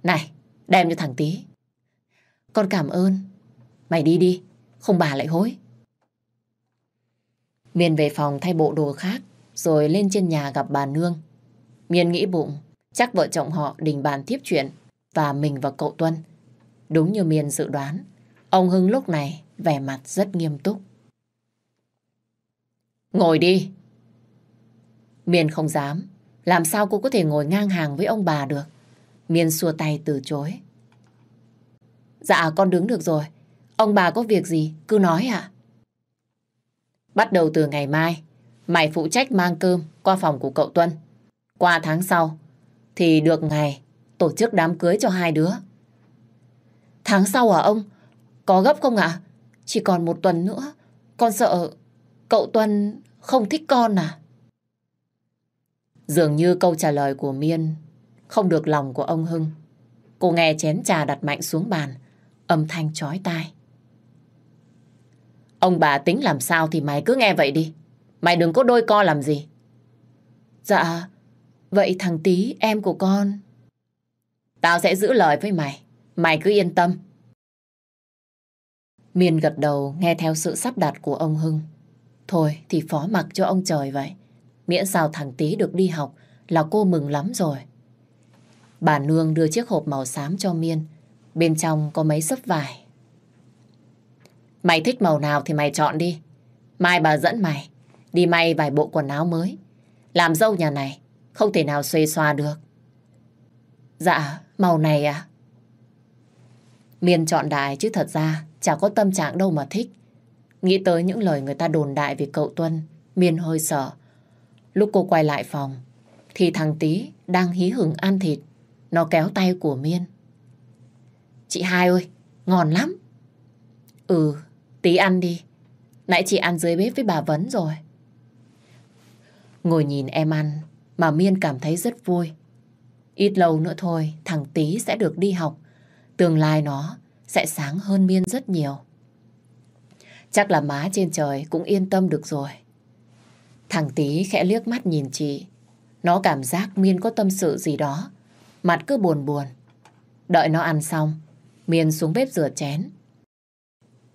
Này, đem cho thằng tí. Con cảm ơn. Mày đi đi, không bà lại hối. Miên về phòng thay bộ đồ khác, rồi lên trên nhà gặp bà Nương. Miên nghĩ bụng, chắc vợ chồng họ đình bàn tiếp chuyện và mình và cậu Tuân. Đúng như Miên dự đoán, ông Hưng lúc này vẻ mặt rất nghiêm túc. Ngồi đi. Miên không dám, làm sao cô có thể ngồi ngang hàng với ông bà được. Miên xua tay từ chối. Dạ con đứng được rồi, ông bà có việc gì cứ nói ạ. Bắt đầu từ ngày mai, mày phụ trách mang cơm qua phòng của cậu Tuân. Qua tháng sau, thì được ngày tổ chức đám cưới cho hai đứa. Tháng sau à ông? Có gấp không ạ? Chỉ còn một tuần nữa. Con sợ cậu Tuân không thích con à? Dường như câu trả lời của Miên không được lòng của ông Hưng. Cô nghe chén trà đặt mạnh xuống bàn, âm thanh chói tai. Ông bà tính làm sao thì mày cứ nghe vậy đi. Mày đừng có đôi co làm gì. Dạ, vậy thằng Tí em của con... Tao sẽ giữ lời với mày. Mày cứ yên tâm. Miên gật đầu, nghe theo sự sắp đặt của ông Hưng. Thôi, thì phó mặc cho ông trời vậy. Miễn sao thằng Tí được đi học là cô mừng lắm rồi. Bà Nương đưa chiếc hộp màu xám cho Miên. Bên trong có mấy sấp vải. Mày thích màu nào thì mày chọn đi. Mai bà dẫn mày đi may vài bộ quần áo mới. Làm dâu nhà này, không thể nào xuê xoa được. Dạ, màu này à? Miên chọn đại chứ thật ra chả có tâm trạng đâu mà thích. Nghĩ tới những lời người ta đồn đại về cậu Tuân, Miên hơi sợ. Lúc cô quay lại phòng, thì thằng Tý đang hí hửng ăn thịt. Nó kéo tay của Miên. Chị hai ơi, ngon lắm. Ừ, Tí ăn đi. Nãy chị ăn dưới bếp với bà Vấn rồi. Ngồi nhìn em ăn mà Miên cảm thấy rất vui. Ít lâu nữa thôi thằng Tý sẽ được đi học. Tương lai nó sẽ sáng hơn Miên rất nhiều. Chắc là má trên trời cũng yên tâm được rồi. Thằng Tý khẽ liếc mắt nhìn chị. Nó cảm giác Miên có tâm sự gì đó. Mặt cứ buồn buồn. Đợi nó ăn xong, Miên xuống bếp rửa chén.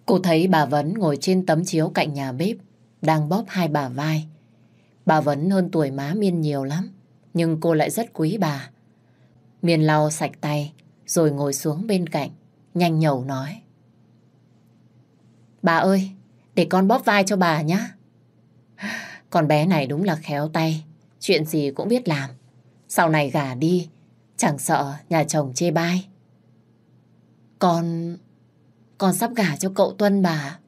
Cô thấy bà Vấn ngồi trên tấm chiếu cạnh nhà bếp, đang bóp hai bà vai. Bà Vấn hơn tuổi má Miên nhiều lắm, nhưng cô lại rất quý bà. Miên lau sạch tay, rồi ngồi xuống bên cạnh, nhanh nhẩu nói. Bà ơi, để con bóp vai cho bà nhé. Con bé này đúng là khéo tay, chuyện gì cũng biết làm. Sau này gả đi, chẳng sợ nhà chồng chê bai. Con... con sắp gả cho cậu Tuân bà.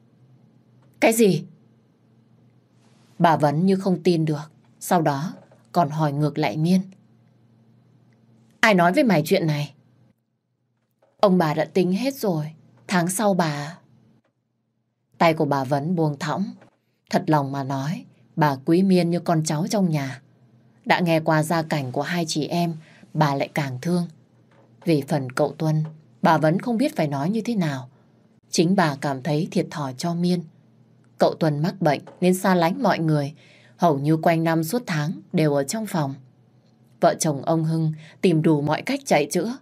Cái gì? Bà vẫn như không tin được. Sau đó còn hỏi ngược lại Miên. Ai nói với mày chuyện này? Ông bà đã tính hết rồi. Tháng sau bà... Tay của bà vẫn buông thõng. Thật lòng mà nói, bà quý miên như con cháu trong nhà. Đã nghe qua gia cảnh của hai chị em, bà lại càng thương. Về phần cậu Tuân, bà vẫn không biết phải nói như thế nào. Chính bà cảm thấy thiệt thòi cho Miên. Cậu Tuân mắc bệnh nên xa lánh mọi người, hầu như quanh năm suốt tháng đều ở trong phòng. Vợ chồng ông Hưng tìm đủ mọi cách chạy chữa,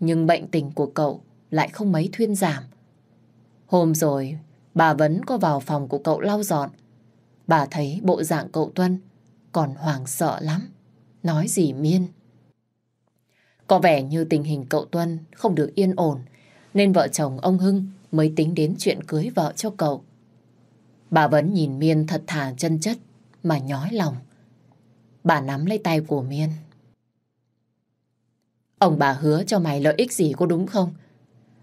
nhưng bệnh tình của cậu lại không mấy thuyên giảm. Hôm rồi, bà vẫn có vào phòng của cậu lau dọn. Bà thấy bộ dạng cậu Tuân còn hoảng sợ lắm. Nói gì miên. Có vẻ như tình hình cậu Tuân không được yên ổn, nên vợ chồng ông Hưng mới tính đến chuyện cưới vợ cho cậu. Bà vẫn nhìn Miên thật thà chân chất mà nhói lòng. Bà nắm lấy tay của Miên. Ông bà hứa cho mày lợi ích gì có đúng không?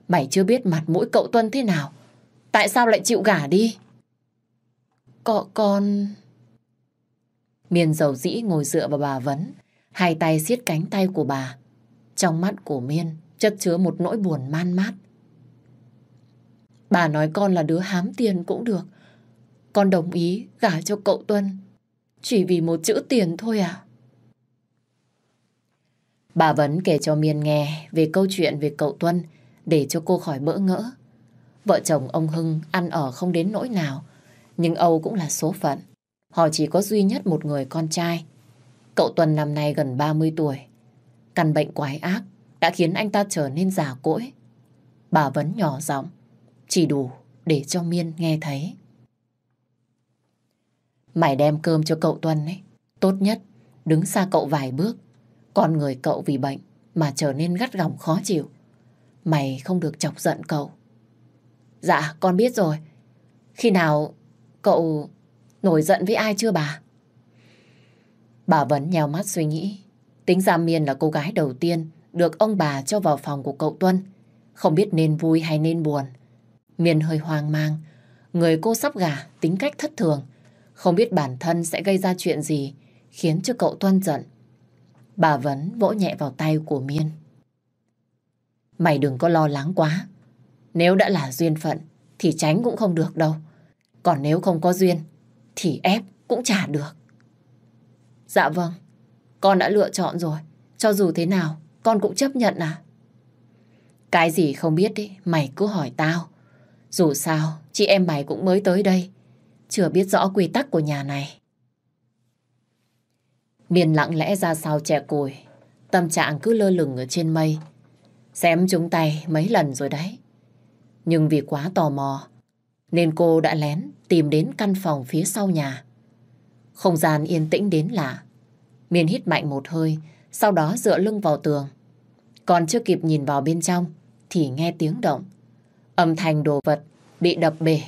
Mày chưa biết mặt mũi cậu Tuân thế nào. Tại sao lại chịu gả đi? Cọ con... Miên dầu dĩ ngồi dựa vào bà Vấn, hai tay siết cánh tay của bà. Trong mắt của Miên chất chứa một nỗi buồn man mát. Bà nói con là đứa hám tiền cũng được. Con đồng ý gả cho cậu Tuân. Chỉ vì một chữ tiền thôi à? Bà Vấn kể cho Miên nghe về câu chuyện về cậu Tuân để cho cô khỏi bỡ ngỡ. Vợ chồng ông Hưng ăn ở không đến nỗi nào, nhưng Âu cũng là số phận. Họ chỉ có duy nhất một người con trai. Cậu Tuân năm nay gần 30 tuổi. Căn bệnh quái ác đã khiến anh ta trở nên già cỗi. Bà Vấn nhỏ giọng, chỉ đủ để cho Miên nghe thấy. Mày đem cơm cho cậu Tuân ấy, tốt nhất đứng xa cậu vài bước. Con người cậu vì bệnh mà trở nên gắt gỏng khó chịu. Mày không được chọc giận cậu. Dạ, con biết rồi. Khi nào cậu nổi giận với ai chưa bà? Bà vẫn nhào mắt suy nghĩ. Tính ra Miên là cô gái đầu tiên được ông bà cho vào phòng của cậu Tuân. Không biết nên vui hay nên buồn. Miên hơi hoang mang. Người cô sắp gả tính cách thất thường. Không biết bản thân sẽ gây ra chuyện gì khiến cho cậu Tuân giận. Bà vấn vỗ nhẹ vào tay của Miên. Mày đừng có lo lắng quá. Nếu đã là duyên phận thì tránh cũng không được đâu. Còn nếu không có duyên thì ép cũng chả được. Dạ vâng, con đã lựa chọn rồi. Cho dù thế nào, con cũng chấp nhận à? Cái gì không biết đi, mày cứ hỏi tao. Dù sao, chị em mày cũng mới tới đây. Chưa biết rõ quy tắc của nhà này. Miền lặng lẽ ra sau trẻ củi. Tâm trạng cứ lơ lửng ở trên mây. Xém chúng tay mấy lần rồi đấy. Nhưng vì quá tò mò, nên cô đã lén tìm đến căn phòng phía sau nhà. Không gian yên tĩnh đến lạ. Miền hít mạnh một hơi, sau đó dựa lưng vào tường. Còn chưa kịp nhìn vào bên trong, thì nghe tiếng động. Âm thanh đồ vật bị đập bể,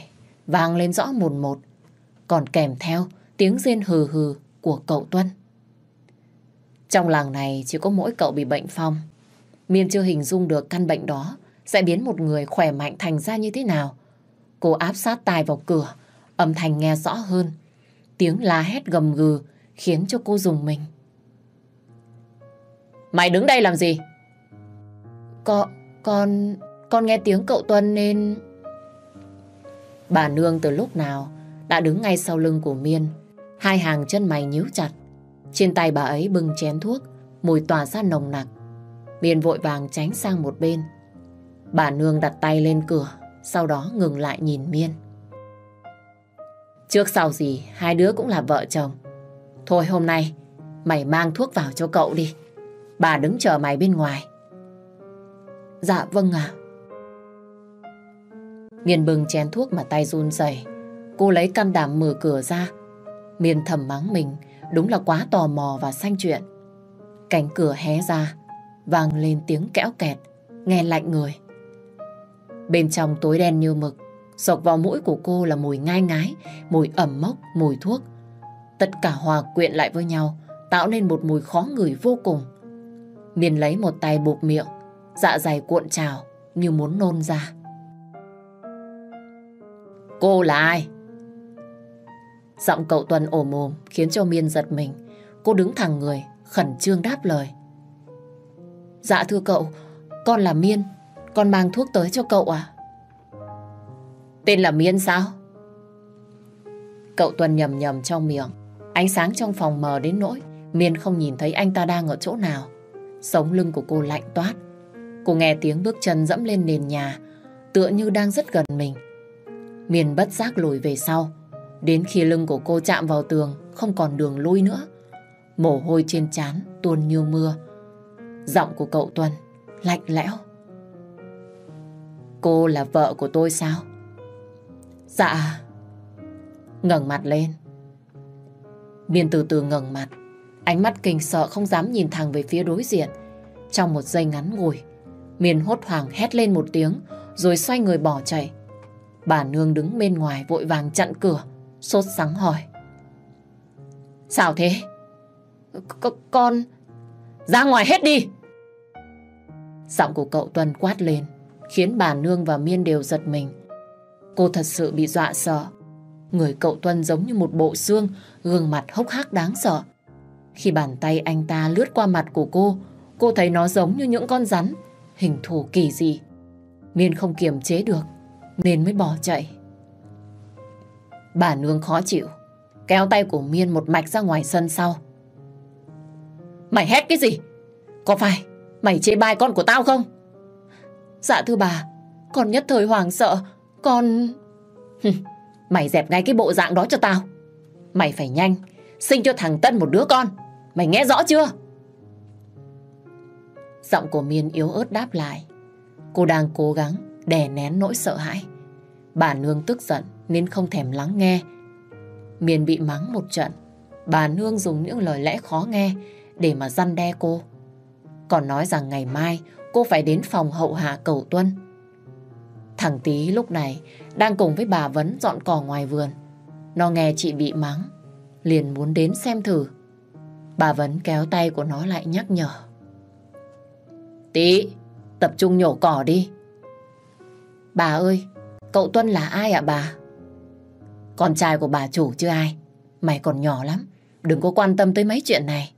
vang lên rõ một một. Còn kèm theo tiếng rên hừ hừ của cậu Tuân. Trong làng này chỉ có mỗi cậu bị bệnh phong. Miên chưa hình dung được căn bệnh đó sẽ biến một người khỏe mạnh thành ra như thế nào. Cô áp sát tai vào cửa, âm thanh nghe rõ hơn. Tiếng la hét gầm gừ khiến cho cô dùng mình. Mày đứng đây làm gì? Con, con, con nghe tiếng cậu Tuân nên... Bà Nương từ lúc nào đã đứng ngay sau lưng của Miên. Hai hàng chân mày nhíu chặt. Trên tay bà ấy bưng chén thuốc, mùi tỏa ra nồng nặc. Miên vội vàng tránh sang một bên. Bà Nương đặt tay lên cửa, sau đó ngừng lại nhìn Miên. Trước sau gì, hai đứa cũng là vợ chồng. Thôi hôm nay, mày mang thuốc vào cho cậu đi. Bà đứng chờ mày bên ngoài. Dạ vâng ạ. Miên bưng chén thuốc mà tay run rẩy. Cô lấy can đảm mở cửa ra. Miên thầm mắng mình, đúng là quá tò mò và xanh chuyện. Cánh cửa hé ra, vang lên tiếng kẽo kẹt, nghe lạnh người. Bên trong tối đen như mực, sộc vào mũi của cô là mùi ngai ngái, mùi ẩm mốc, mùi thuốc. Tất cả hòa quyện lại với nhau, tạo nên một mùi khó ngửi vô cùng. Miền lấy một tay bụp miệng, dạ dày cuộn trào như muốn nôn ra. Cô là ai? Giọng cậu Tuần ổ mồm khiến cho Miên giật mình. Cô đứng thẳng người, khẩn trương đáp lời. Dạ thưa cậu, con là Miên, con mang thuốc tới cho cậu à? Tên là Miên sao? Cậu Tuần nhầm nhầm trong miệng. Ánh sáng trong phòng mờ đến nỗi Miên không nhìn thấy anh ta đang ở chỗ nào. Sống lưng của cô lạnh toát. Cô nghe tiếng bước chân dẫm lên nền nhà, tựa như đang rất gần mình. Miên bất giác lùi về sau. Đến khi lưng của cô chạm vào tường, không còn đường lui nữa. Mồ hôi trên trán tuôn như mưa. Giọng của cậu Tuân lạnh lẽo. Cô là vợ của tôi sao? Dạ. ngẩng mặt lên. Miên từ từ ngẩng mặt. Ánh mắt kinh sợ không dám nhìn thẳng về phía đối diện. Trong một giây ngắn ngủi, Miên hốt hoảng hét lên một tiếng rồi xoay người bỏ chạy. Bà Nương đứng bên ngoài vội vàng chặn cửa, sốt sắng hỏi. Sao thế? C con... Ra ngoài hết đi! Giọng của cậu tuần quát lên, khiến bà Nương và Miên đều giật mình. Cô thật sự bị dọa sợ. Người cậu Tuân giống như một bộ xương, gương mặt hốc hác đáng sợ. Khi bàn tay anh ta lướt qua mặt của cô, cô thấy nó giống như những con rắn, hình thù kỳ dị. Miên không kiềm chế được, nên mới bỏ chạy. Bà Nương khó chịu, kéo tay của Miên một mạch ra ngoài sân sau. Mày hét cái gì? Có phải mày chê bai con của tao không? Dạ thưa bà, con nhất thời hoàng sợ, con... mày dẹp ngay cái bộ dạng đó cho tao. Mày phải nhanh, sinh cho thằng Tân một đứa con. Mày nghe rõ chưa? Giọng của Miên yếu ớt đáp lại. Cô đang cố gắng đè nén nỗi sợ hãi. Bà Nương tức giận nên không thèm lắng nghe. Miền bị mắng một trận. Bà Nương dùng những lời lẽ khó nghe để mà răn đe cô. Còn nói rằng ngày mai cô phải đến phòng hậu hạ cầu tuân. Thằng Tý lúc này đang cùng với bà Vấn dọn cỏ ngoài vườn. Nó nghe chị bị mắng, liền muốn đến xem thử. Bà Vấn kéo tay của nó lại nhắc nhở. Tí, tập trung nhổ cỏ đi. Bà ơi, cậu Tuân là ai ạ bà? Con trai của bà chủ chứ ai. Mày còn nhỏ lắm, đừng có quan tâm tới mấy chuyện này.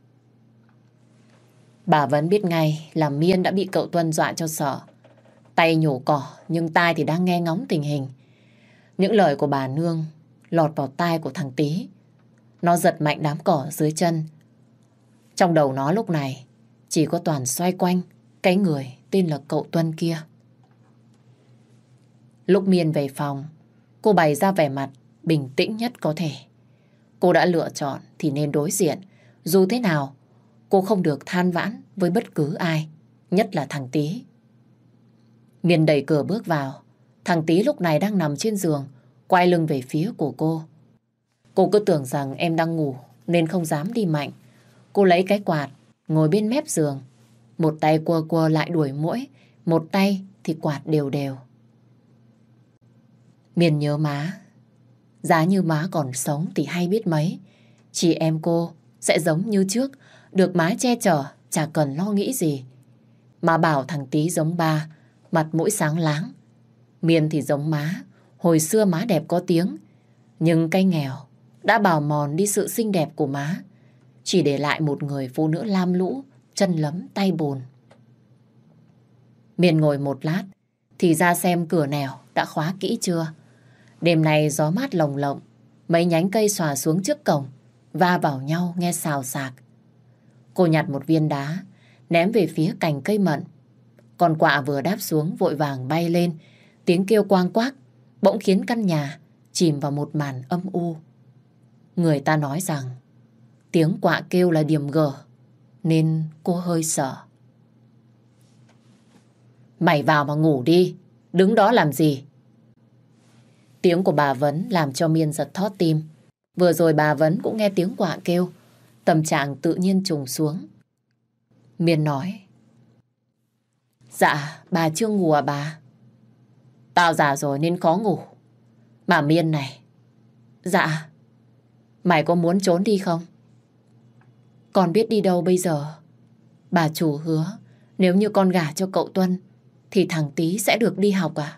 Bà vẫn biết ngay là Miên đã bị cậu Tuân dọa cho sợ. Tay nhổ cỏ, nhưng tai thì đang nghe ngóng tình hình. Những lời của bà Nương lọt vào tai của thằng Tý. Nó giật mạnh đám cỏ dưới chân. Trong đầu nó lúc này chỉ có toàn xoay quanh cái người tên là cậu Tuân kia. Lúc Miên về phòng, cô bày ra vẻ mặt bình tĩnh nhất có thể. Cô đã lựa chọn thì nên đối diện. Dù thế nào, cô không được than vãn với bất cứ ai, nhất là thằng Tý. miền đẩy cửa bước vào. Thằng Tý lúc này đang nằm trên giường, quay lưng về phía của cô. Cô cứ tưởng rằng em đang ngủ nên không dám đi mạnh. Cô lấy cái quạt, ngồi bên mép giường. Một tay quơ quơ lại đuổi mũi, một tay thì quạt đều đều. Miền nhớ má. Giá như má còn sống thì hay biết mấy. Chị em cô sẽ giống như trước, được má che chở, chả cần lo nghĩ gì. Má bảo thằng tí giống ba, mặt mũi sáng láng. Miên thì giống má, hồi xưa má đẹp có tiếng, nhưng cái nghèo đã bào mòn đi sự xinh đẹp của má, chỉ để lại một người phụ nữ lam lũ, chân lấm tay bùn. Miên ngồi một lát, thì ra xem cửa nẻo đã khóa kỹ chưa. Đêm nay gió mát lồng lộng, mấy nhánh cây xòa xuống trước cổng, va vào nhau nghe xào xạc. Cô nhặt một viên đá, ném về phía cành cây mận. Con quạ vừa đáp xuống vội vàng bay lên, tiếng kêu quang quác, bỗng khiến căn nhà chìm vào một màn âm u. Người ta nói rằng tiếng quạ kêu là điểm gở, nên cô hơi sợ. Mày vào mà ngủ đi, đứng đó làm gì? Tiếng của bà Vấn làm cho Miên giật thót tim. Vừa rồi bà Vấn cũng nghe tiếng quạ kêu, tâm trạng tự nhiên trùng xuống. Miên nói, Dạ, bà chưa ngủ à bà? Tao già rồi nên khó ngủ. Mà Miên này, Dạ, mày có muốn trốn đi không? Con biết đi đâu bây giờ? Bà chủ hứa, nếu như con gả cho cậu Tuân, thì thằng Tý sẽ được đi học à?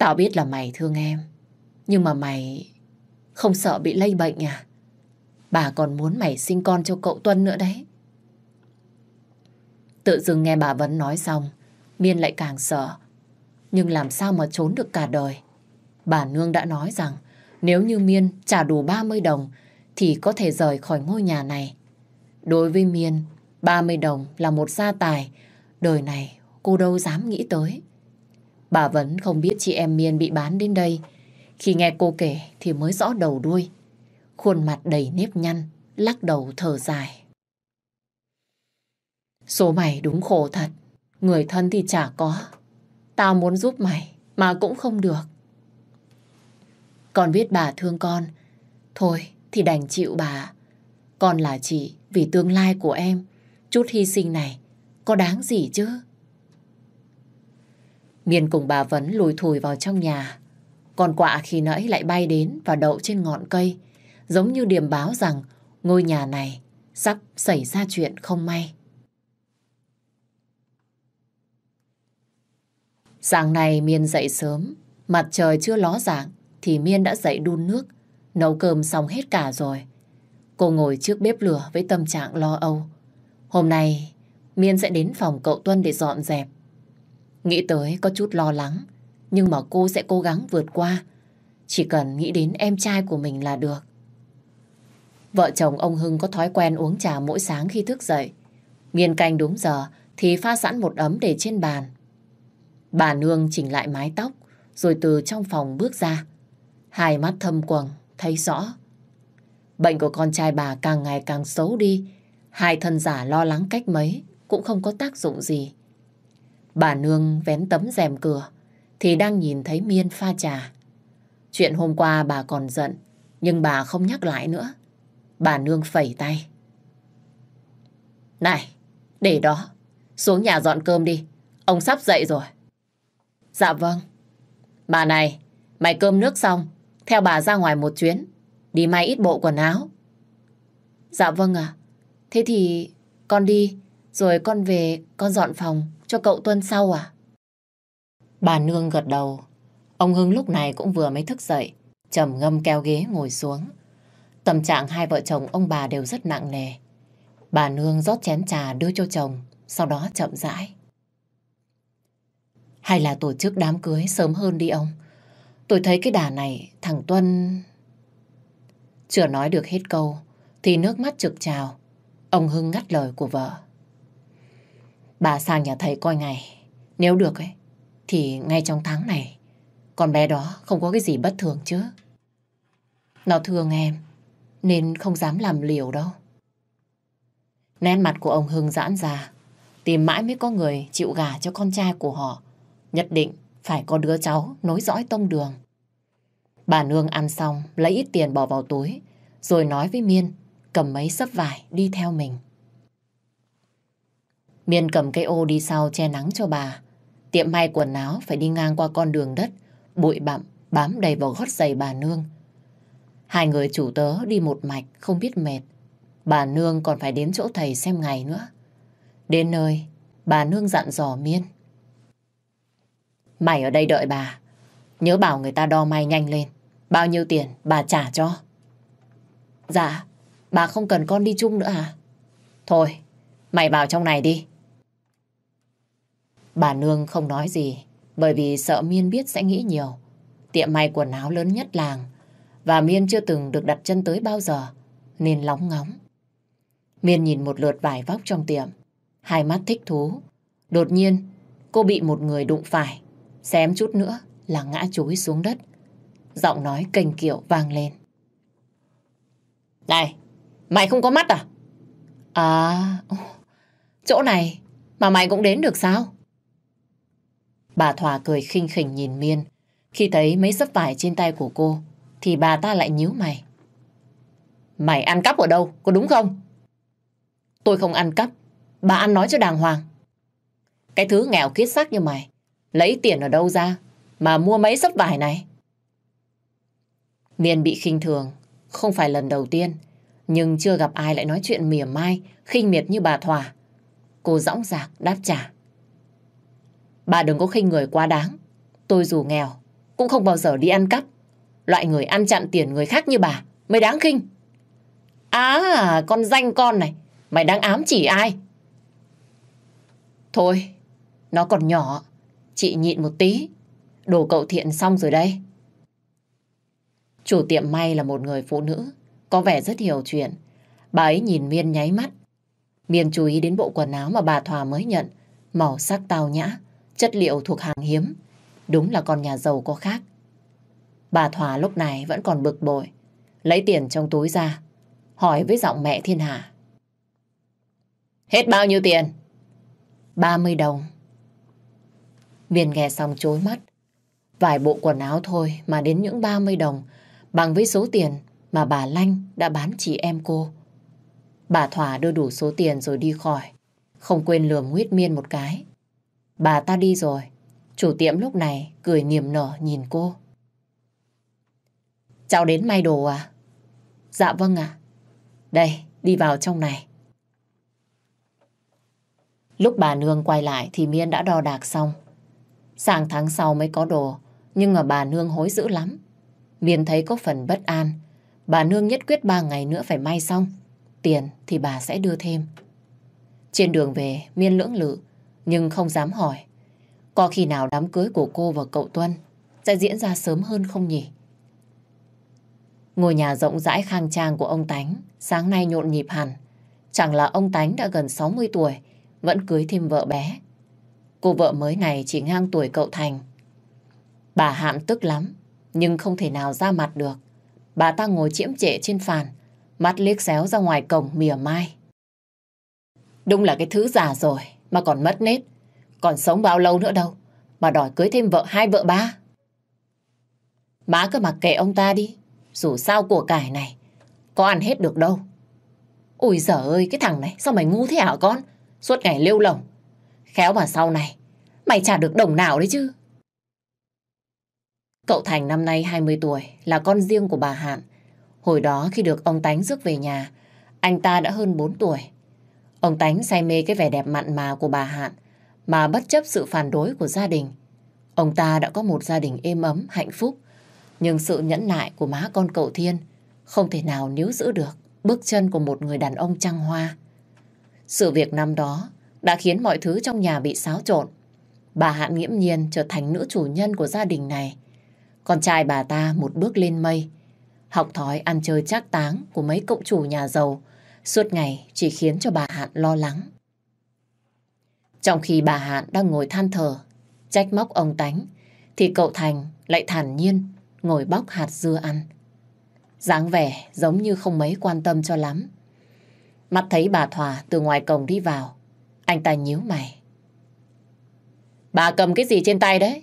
Tao biết là mày thương em, nhưng mà mày không sợ bị lây bệnh à? Bà còn muốn mày sinh con cho cậu Tuân nữa đấy. Tự dưng nghe bà Vấn nói xong, Miên lại càng sợ. Nhưng làm sao mà trốn được cả đời? Bà Nương đã nói rằng nếu như Miên trả đủ 30 đồng thì có thể rời khỏi ngôi nhà này. Đối với Miên, 30 đồng là một gia tài, đời này cô đâu dám nghĩ tới. Bà vẫn không biết chị em Miên bị bán đến đây. Khi nghe cô kể thì mới rõ đầu đuôi. Khuôn mặt đầy nếp nhăn, lắc đầu thở dài. Số mày đúng khổ thật. Người thân thì chả có. Tao muốn giúp mày, mà cũng không được. Con biết bà thương con. Thôi thì đành chịu bà. Con là chị vì tương lai của em. Chút hy sinh này có đáng gì chứ? Miên cùng bà Vấn lùi thùi vào trong nhà. Còn quạ khi nãy lại bay đến và đậu trên ngọn cây, giống như điểm báo rằng ngôi nhà này sắp xảy ra chuyện không may. Sáng nay Miên dậy sớm, mặt trời chưa ló dạng thì Miên đã dậy đun nước, nấu cơm xong hết cả rồi. Cô ngồi trước bếp lửa với tâm trạng lo âu. Hôm nay Miên sẽ đến phòng cậu Tuân để dọn dẹp. Nghĩ tới có chút lo lắng, nhưng mà cô sẽ cố gắng vượt qua. Chỉ cần nghĩ đến em trai của mình là được. Vợ chồng ông Hưng có thói quen uống trà mỗi sáng khi thức dậy. Miên canh đúng giờ thì pha sẵn một ấm để trên bàn. Bà Nương chỉnh lại mái tóc rồi từ trong phòng bước ra. Hai mắt thâm quầng, thấy rõ. Bệnh của con trai bà càng ngày càng xấu đi. Hai thân giả lo lắng cách mấy cũng không có tác dụng gì. Bà Nương vén tấm rèm cửa thì đang nhìn thấy Miên pha trà. Chuyện hôm qua bà còn giận nhưng bà không nhắc lại nữa. Bà Nương phẩy tay. Này, để đó, xuống nhà dọn cơm đi. Ông sắp dậy rồi. Dạ vâng. Bà này, mày cơm nước xong, theo bà ra ngoài một chuyến, đi may ít bộ quần áo. Dạ vâng ạ. Thế thì con đi, rồi con về con dọn phòng cho cậu Tuân sau à? Bà Nương gật đầu. Ông Hưng lúc này cũng vừa mới thức dậy, trầm ngâm keo ghế ngồi xuống. Tâm trạng hai vợ chồng ông bà đều rất nặng nề. Bà Nương rót chén trà đưa cho chồng, sau đó chậm rãi. Hay là tổ chức đám cưới sớm hơn đi ông? Tôi thấy cái đà này, thằng Tuân... Chưa nói được hết câu, thì nước mắt trực trào. Ông Hưng ngắt lời của vợ. Bà sang nhà thầy coi ngày. Nếu được ấy, thì ngay trong tháng này, con bé đó không có cái gì bất thường chứ. Nó thương em, nên không dám làm liều đâu. Nét mặt của ông Hưng giãn ra, tìm mãi mới có người chịu gả cho con trai của họ. Nhất định phải có đứa cháu nối dõi tông đường. Bà Nương ăn xong, lấy ít tiền bỏ vào túi, rồi nói với Miên, cầm mấy sấp vải đi theo mình. Miên cầm cây ô đi sau che nắng cho bà. Tiệm may quần áo phải đi ngang qua con đường đất, bụi bặm bám đầy vào gót giày bà Nương. Hai người chủ tớ đi một mạch không biết mệt. Bà Nương còn phải đến chỗ thầy xem ngày nữa. Đến nơi, bà Nương dặn dò Miên. Mày ở đây đợi bà. Nhớ bảo người ta đo may nhanh lên. Bao nhiêu tiền bà trả cho. Dạ, bà không cần con đi chung nữa à? Thôi, mày vào trong này đi. Bà Nương không nói gì, bởi vì sợ Miên biết sẽ nghĩ nhiều. Tiệm may quần áo lớn nhất làng, và Miên chưa từng được đặt chân tới bao giờ, nên lóng ngóng. Miên nhìn một lượt vải vóc trong tiệm, hai mắt thích thú. Đột nhiên, cô bị một người đụng phải, xém chút nữa là ngã chúi xuống đất. Giọng nói kênh kiệu vang lên. Này, mày không có mắt à? À, chỗ này mà mày cũng đến được sao? Bà Thỏa cười khinh khỉnh nhìn Miên. Khi thấy mấy sấp vải trên tay của cô, thì bà ta lại nhíu mày. Mày ăn cắp ở đâu, có đúng không? Tôi không ăn cắp, bà ăn nói cho đàng hoàng. Cái thứ nghèo kiết sắc như mày, lấy tiền ở đâu ra mà mua mấy sấp vải này? Miên bị khinh thường, không phải lần đầu tiên, nhưng chưa gặp ai lại nói chuyện mỉa mai, khinh miệt như bà Thỏa. Cô dõng dạc đáp trả. Bà đừng có khinh người quá đáng. Tôi dù nghèo, cũng không bao giờ đi ăn cắp. Loại người ăn chặn tiền người khác như bà mới đáng khinh. À, con danh con này, mày đang ám chỉ ai? Thôi, nó còn nhỏ, chị nhịn một tí. Đồ cậu thiện xong rồi đây. Chủ tiệm may là một người phụ nữ, có vẻ rất hiểu chuyện. Bà ấy nhìn Miên nháy mắt. Miên chú ý đến bộ quần áo mà bà Thòa mới nhận, màu sắc tao nhã, chất liệu thuộc hàng hiếm. Đúng là con nhà giàu có khác. Bà Thỏa lúc này vẫn còn bực bội, lấy tiền trong túi ra, hỏi với giọng mẹ thiên hạ. Hết bao nhiêu tiền? 30 đồng. Viên nghe xong chối mắt. Vài bộ quần áo thôi mà đến những 30 đồng bằng với số tiền mà bà Lanh đã bán chị em cô. Bà Thỏa đưa đủ số tiền rồi đi khỏi, không quên lườm Nguyết miên một cái. Bà ta đi rồi, chủ tiệm lúc này cười niềm nở nhìn cô. Cháu đến may đồ à? Dạ vâng ạ. Đây, đi vào trong này. Lúc bà Nương quay lại thì Miên đã đo đạc xong. Sáng tháng sau mới có đồ, nhưng mà bà Nương hối dữ lắm. Miên thấy có phần bất an. Bà Nương nhất quyết ba ngày nữa phải may xong. Tiền thì bà sẽ đưa thêm. Trên đường về, Miên lưỡng lự, nhưng không dám hỏi. Có khi nào đám cưới của cô và cậu Tuân sẽ diễn ra sớm hơn không nhỉ? Ngôi nhà rộng rãi khang trang của ông Tánh sáng nay nhộn nhịp hẳn. Chẳng là ông Tánh đã gần 60 tuổi, vẫn cưới thêm vợ bé. Cô vợ mới này chỉ ngang tuổi cậu Thành. Bà Hạm tức lắm, nhưng không thể nào ra mặt được. Bà ta ngồi chiếm trệ trên phàn, mắt liếc xéo ra ngoài cổng mỉa mai. Đúng là cái thứ già rồi, mà còn mất nết. Còn sống bao lâu nữa đâu, mà đòi cưới thêm vợ hai vợ ba. Má cứ mặc kệ ông ta đi, dù sao của cải này, có ăn hết được đâu. Ôi giời ơi, cái thằng này, sao mày ngu thế hả con? Suốt ngày lêu lỏng. Khéo mà sau này, mày trả được đồng nào đấy chứ. Cậu Thành năm nay 20 tuổi, là con riêng của bà Hạn. Hồi đó khi được ông Tánh rước về nhà, anh ta đã hơn 4 tuổi. Ông Tánh say mê cái vẻ đẹp mặn mà của bà Hạn, mà bất chấp sự phản đối của gia đình. Ông ta đã có một gia đình êm ấm, hạnh phúc, nhưng sự nhẫn nại của má con cậu Thiên không thể nào níu giữ được bước chân của một người đàn ông trăng hoa. Sự việc năm đó đã khiến mọi thứ trong nhà bị xáo trộn. Bà Hạn nghiễm nhiên trở thành nữ chủ nhân của gia đình này. Con trai bà ta một bước lên mây, học thói ăn chơi trác táng của mấy cậu chủ nhà giàu, suốt ngày chỉ khiến cho bà Hạn lo lắng. Trong khi bà Hạn đang ngồi than thở, trách móc ông Tánh, thì cậu Thành lại thản nhiên ngồi bóc hạt dưa ăn. dáng vẻ giống như không mấy quan tâm cho lắm. Mắt thấy bà Thòa từ ngoài cổng đi vào, anh ta nhíu mày. Bà cầm cái gì trên tay đấy?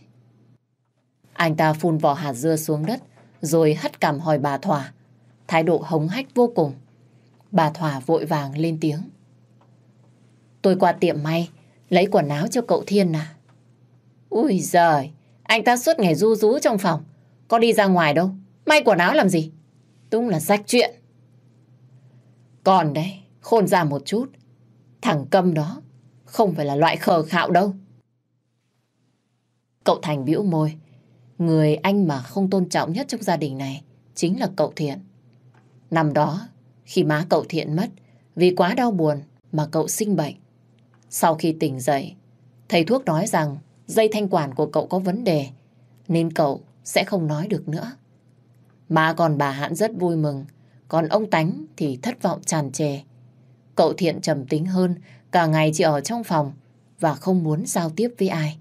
Anh ta phun vỏ hạt dưa xuống đất, rồi hất cằm hỏi bà Thòa. Thái độ hống hách vô cùng. Bà Thỏa vội vàng lên tiếng. Tôi qua tiệm may, lấy quần áo cho cậu Thiên à. Ui giời, anh ta suốt ngày ru rú trong phòng. Có đi ra ngoài đâu, may quần áo làm gì? Đúng là rách chuyện. Còn đấy, khôn ra một chút. Thằng câm đó, không phải là loại khờ khạo đâu. Cậu Thành bĩu môi. Người anh mà không tôn trọng nhất trong gia đình này chính là cậu Thiện. Năm đó, khi má cậu Thiện mất, vì quá đau buồn mà cậu sinh bệnh. Sau khi tỉnh dậy, thầy thuốc nói rằng dây thanh quản của cậu có vấn đề, nên cậu sẽ không nói được nữa. Má còn bà Hạn rất vui mừng, còn ông Tánh thì thất vọng tràn trề. Cậu Thiện trầm tính hơn, cả ngày chỉ ở trong phòng và không muốn giao tiếp với ai.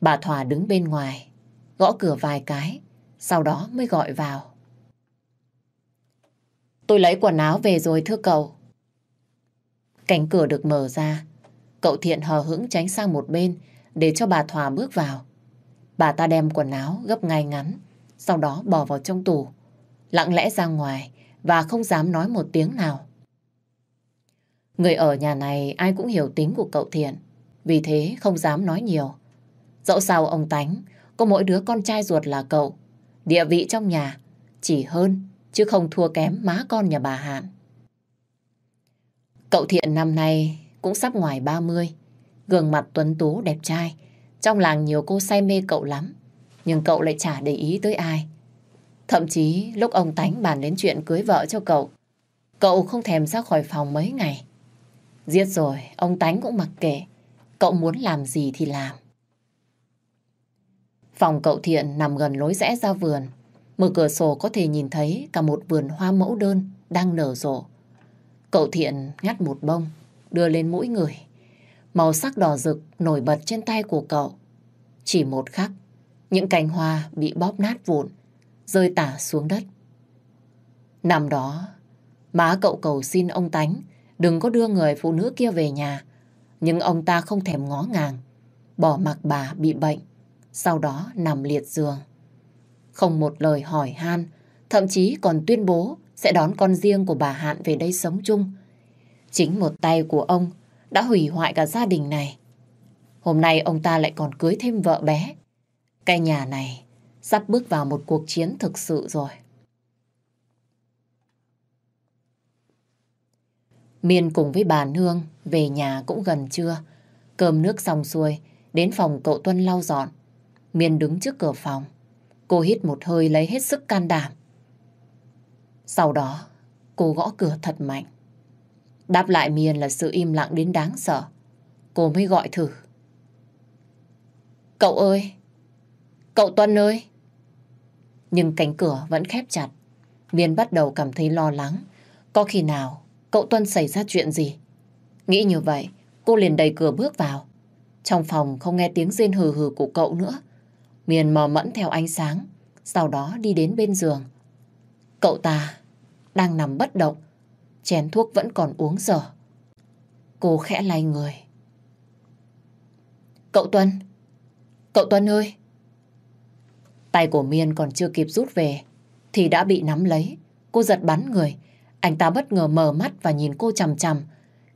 Bà Thỏa đứng bên ngoài, gõ cửa vài cái, sau đó mới gọi vào. Tôi lấy quần áo về rồi thưa cậu. Cánh cửa được mở ra, cậu Thiện hờ hững tránh sang một bên để cho bà Thỏa bước vào. Bà ta đem quần áo gấp ngay ngắn, sau đó bỏ vào trong tủ, lặng lẽ ra ngoài và không dám nói một tiếng nào. Người ở nhà này ai cũng hiểu tính của cậu Thiện, vì thế không dám nói nhiều. Dẫu sao ông Tánh có mỗi đứa con trai ruột là cậu, địa vị trong nhà chỉ hơn chứ không thua kém má con nhà bà Hạn. Cậu Thiện năm nay cũng sắp ngoài 30, gương mặt tuấn tú đẹp trai. Trong làng nhiều cô say mê cậu lắm, nhưng cậu lại chả để ý tới ai. Thậm chí lúc ông Tánh bàn đến chuyện cưới vợ cho cậu, cậu không thèm ra khỏi phòng mấy ngày. Giết rồi, ông Tánh cũng mặc kệ, cậu muốn làm gì thì làm. Phòng cậu Thiện nằm gần lối rẽ ra vườn. Mở cửa sổ có thể nhìn thấy cả một vườn hoa mẫu đơn đang nở rộ. Cậu Thiện ngắt một bông, đưa lên mũi người. Màu sắc đỏ rực nổi bật trên tay của cậu. Chỉ một khắc, những cành hoa bị bóp nát vụn, rơi tả xuống đất. Năm đó, má cậu cầu xin ông Tánh đừng có đưa người phụ nữ kia về nhà. Nhưng ông ta không thèm ngó ngàng, bỏ mặc bà bị bệnh, sau đó nằm liệt giường. Không một lời hỏi han, thậm chí còn tuyên bố sẽ đón con riêng của bà Hạn về đây sống chung. Chính một tay của ông đã hủy hoại cả gia đình này. Hôm nay ông ta lại còn cưới thêm vợ bé. Cái nhà này sắp bước vào một cuộc chiến thực sự rồi. Miên cùng với bà Nương về nhà cũng gần trưa. Cơm nước xong xuôi, đến phòng cậu Tuân lau dọn. Miên đứng trước cửa phòng. Cô hít một hơi lấy hết sức can đảm. Sau đó, cô gõ cửa thật mạnh. Đáp lại Miên là sự im lặng đến đáng sợ. Cô mới gọi thử. Cậu ơi! Cậu Tuân ơi! Nhưng cánh cửa vẫn khép chặt. Miên bắt đầu cảm thấy lo lắng. Có khi nào cậu Tuân xảy ra chuyện gì? Nghĩ như vậy, cô liền đẩy cửa bước vào. Trong phòng không nghe tiếng rên hừ hừ của cậu nữa. Miền mò mẫn theo ánh sáng, sau đó đi đến bên giường. Cậu ta đang nằm bất động, chén thuốc vẫn còn uống dở. Cô khẽ lay người. Cậu Tuân! Cậu Tuân ơi! Tay của Miên còn chưa kịp rút về, thì đã bị nắm lấy. Cô giật bắn người. Anh ta bất ngờ mở mắt và nhìn cô chằm chằm.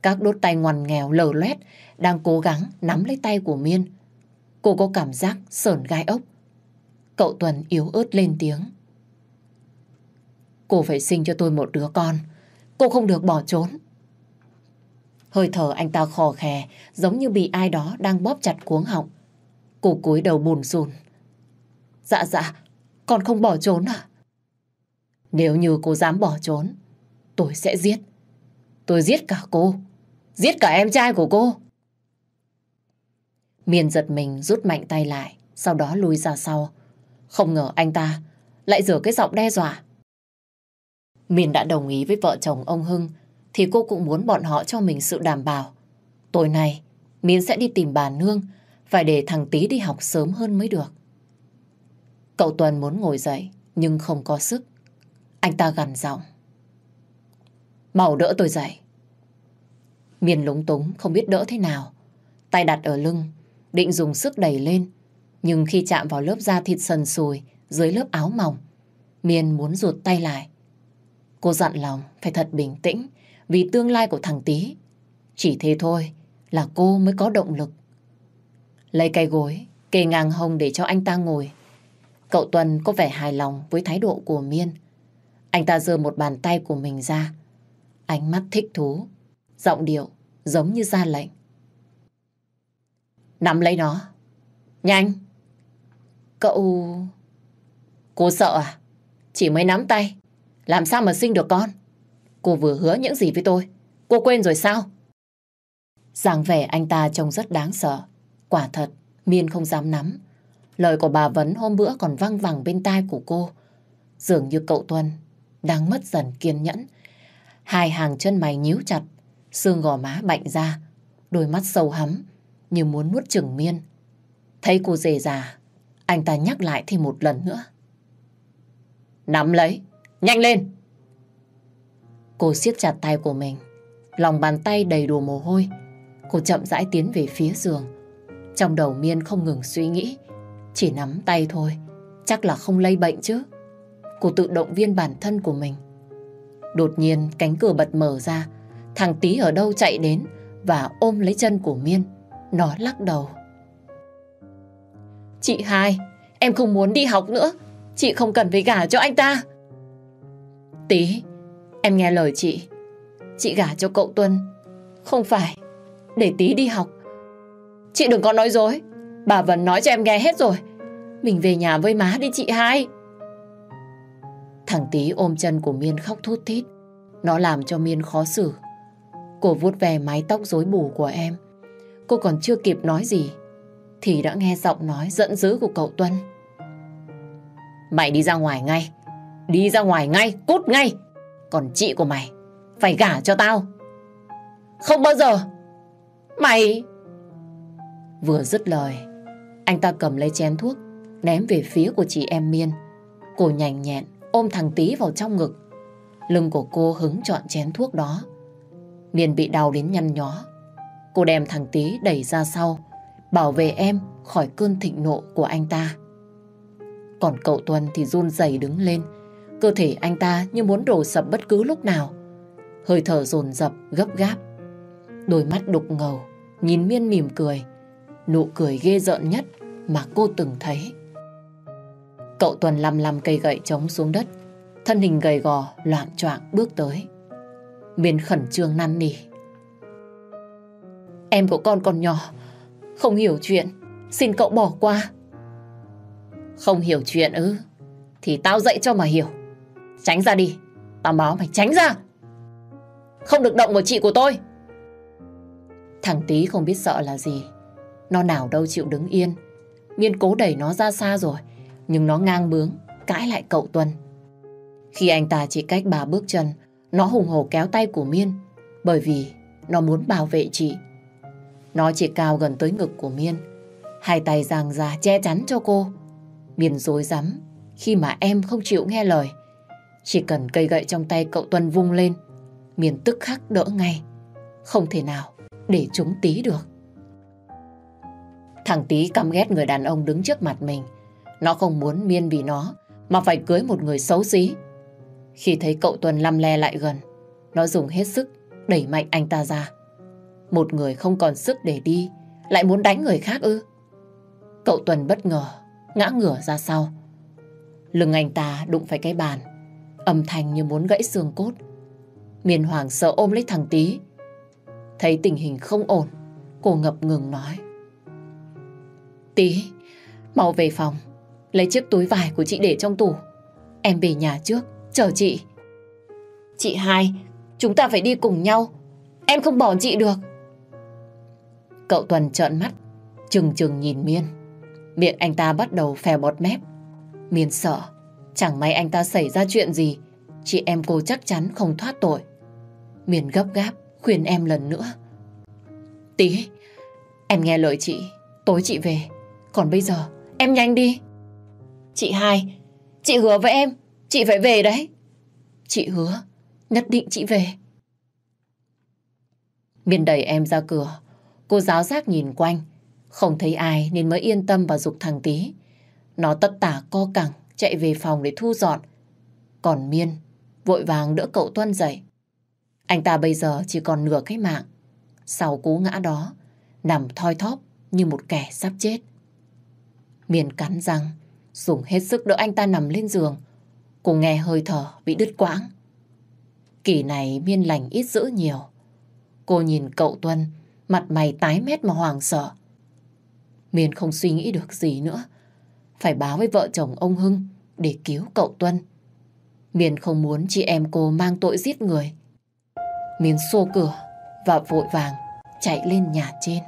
Các đốt tay ngoằn nghèo lở loét đang cố gắng nắm lấy tay của Miên. Cô có cảm giác sờn gai ốc. Cậu Tuần yếu ớt lên tiếng. Cô phải sinh cho tôi một đứa con. Cô không được bỏ trốn. Hơi thở anh ta khò khè, giống như bị ai đó đang bóp chặt cuống họng. Cô cúi đầu buồn rùn. Dạ dạ, con không bỏ trốn à? Nếu như cô dám bỏ trốn, tôi sẽ giết. Tôi giết cả cô. Giết cả em trai của cô. Miền giật mình rút mạnh tay lại, sau đó lui ra sau. Không ngờ anh ta lại rửa cái giọng đe dọa. Miền đã đồng ý với vợ chồng ông Hưng, thì cô cũng muốn bọn họ cho mình sự đảm bảo. Tối nay, Miền sẽ đi tìm bà Nương, phải để thằng Tý đi học sớm hơn mới được. Cậu Tuần muốn ngồi dậy, nhưng không có sức. Anh ta gằn giọng. Bảo đỡ tôi dậy. Miền lúng túng, không biết đỡ thế nào. Tay đặt ở lưng, định dùng sức đẩy lên. Nhưng khi chạm vào lớp da thịt sần sùi dưới lớp áo mỏng, Miên muốn rụt tay lại. Cô dặn lòng phải thật bình tĩnh vì tương lai của thằng Tý. Chỉ thế thôi là cô mới có động lực. Lấy cây gối, kề ngang hông để cho anh ta ngồi. Cậu Tuần có vẻ hài lòng với thái độ của Miên. Anh ta giơ một bàn tay của mình ra. Ánh mắt thích thú, giọng điệu giống như ra lệnh. Nắm lấy nó. Nhanh, Cậu... Cô sợ à? Chỉ mới nắm tay. Làm sao mà sinh được con? Cô vừa hứa những gì với tôi. Cô quên rồi sao? Giảng vẻ anh ta trông rất đáng sợ. Quả thật, Miên không dám nắm. Lời của bà Vấn hôm bữa còn văng vẳng bên tai của cô. Dường như cậu Tuân đang mất dần kiên nhẫn. Hai hàng chân mày nhíu chặt, xương gò má bạnh ra, đôi mắt sâu hắm như muốn nuốt chửng Miên. Thấy cô dề già, anh ta nhắc lại thêm một lần nữa. Nắm lấy, nhanh lên! Cô siết chặt tay của mình, lòng bàn tay đầy đủ mồ hôi. Cô chậm rãi tiến về phía giường. Trong đầu Miên không ngừng suy nghĩ, chỉ nắm tay thôi, chắc là không lây bệnh chứ. Cô tự động viên bản thân của mình. Đột nhiên cánh cửa bật mở ra, thằng tí ở đâu chạy đến và ôm lấy chân của Miên. Nó lắc đầu. Chị hai, em không muốn đi học nữa. Chị không cần phải gả cho anh ta. Tí, em nghe lời chị. Chị gả cho cậu Tuân. Không phải để tí đi học. Chị đừng có nói dối. Bà vẫn nói cho em nghe hết rồi. Mình về nhà với má đi chị hai. Thằng tí ôm chân của Miên khóc thút thít. Nó làm cho Miên khó xử. Cô vuốt về mái tóc rối bù của em. Cô còn chưa kịp nói gì thì đã nghe giọng nói giận dữ của cậu Tuân. Mày đi ra ngoài ngay. Đi ra ngoài ngay, cút ngay. Còn chị của mày, phải gả cho tao. Không bao giờ. Mày... Vừa dứt lời, anh ta cầm lấy chén thuốc, ném về phía của chị em Miên. Cô nhành nhẹn, ôm thằng Tí vào trong ngực. Lưng của cô hứng trọn chén thuốc đó. Miên bị đau đến nhăn nhó. Cô đem thằng Tý đẩy ra sau, bảo vệ em khỏi cơn thịnh nộ của anh ta. Còn cậu Tuân thì run rẩy đứng lên, cơ thể anh ta như muốn đổ sập bất cứ lúc nào. Hơi thở dồn dập, gấp gáp. Đôi mắt đục ngầu, nhìn Miên mỉm cười, nụ cười ghê rợn nhất mà cô từng thấy. Cậu Tuần lăm lăm cây gậy trống xuống đất, thân hình gầy gò, loạn choạng bước tới. Miên khẩn trương năn nỉ. Em của con còn nhỏ, không hiểu chuyện, xin cậu bỏ qua. Không hiểu chuyện ư, thì tao dạy cho mà hiểu. Tránh ra đi, tao báo mày tránh ra. Không được động vào chị của tôi. Thằng tí không biết sợ là gì. Nó nào đâu chịu đứng yên. Miên cố đẩy nó ra xa rồi, nhưng nó ngang bướng, cãi lại cậu Tuân. Khi anh ta chỉ cách ba bước chân, nó hùng hổ kéo tay của Miên, bởi vì nó muốn bảo vệ chị. Nó chỉ cao gần tới ngực của Miên, hai tay giang ra che chắn cho cô. Miên dối rắm khi mà em không chịu nghe lời. Chỉ cần cây gậy trong tay cậu Tuân vung lên, Miên tức khắc đỡ ngay. Không thể nào để chúng tí được. Thằng tí căm ghét người đàn ông đứng trước mặt mình. Nó không muốn Miên vì nó mà phải cưới một người xấu xí. Khi thấy cậu Tuân lăm le lại gần, nó dùng hết sức đẩy mạnh anh ta ra. Một người không còn sức để đi, lại muốn đánh người khác ư. Cậu Tuần bất ngờ, ngã ngửa ra sau. Lưng anh ta đụng phải cái bàn, âm thanh như muốn gãy xương cốt. Miền Hoàng sợ ôm lấy thằng tí. Thấy tình hình không ổn, cô ngập ngừng nói. Tí, mau về phòng, lấy chiếc túi vải của chị để trong tủ. Em về nhà trước, chờ chị. Chị hai, chúng ta phải đi cùng nhau. Em không bỏ chị được. Cậu Tuần trợn mắt, chừng chừng nhìn Miên. Miệng anh ta bắt đầu phè bọt mép. Miên sợ, chẳng may anh ta xảy ra chuyện gì, chị em cô chắc chắn không thoát tội. Miên gấp gáp, khuyên em lần nữa. Tí, em nghe lời chị, tối chị về. Còn bây giờ, em nhanh đi. Chị hai, chị hứa với em, chị phải về đấy. Chị hứa, nhất định chị về. Miên đẩy em ra cửa, cô giáo giác nhìn quanh, không thấy ai nên mới yên tâm và dục thằng tí. Nó tất tả co cẳng, chạy về phòng để thu dọn. Còn Miên, vội vàng đỡ cậu Tuân dậy. Anh ta bây giờ chỉ còn nửa cái mạng. Sau cú ngã đó, nằm thoi thóp như một kẻ sắp chết. Miên cắn răng, dùng hết sức đỡ anh ta nằm lên giường. Cô nghe hơi thở bị đứt quãng. Kỳ này Miên lành ít dữ nhiều. Cô nhìn cậu Tuân, mặt mày tái mét mà hoàng sợ. Miên không suy nghĩ được gì nữa. phải báo với vợ chồng ông Hưng để cứu cậu Tuân. Miền không muốn chị em cô mang tội giết người. Miền xô cửa và vội vàng chạy lên nhà trên.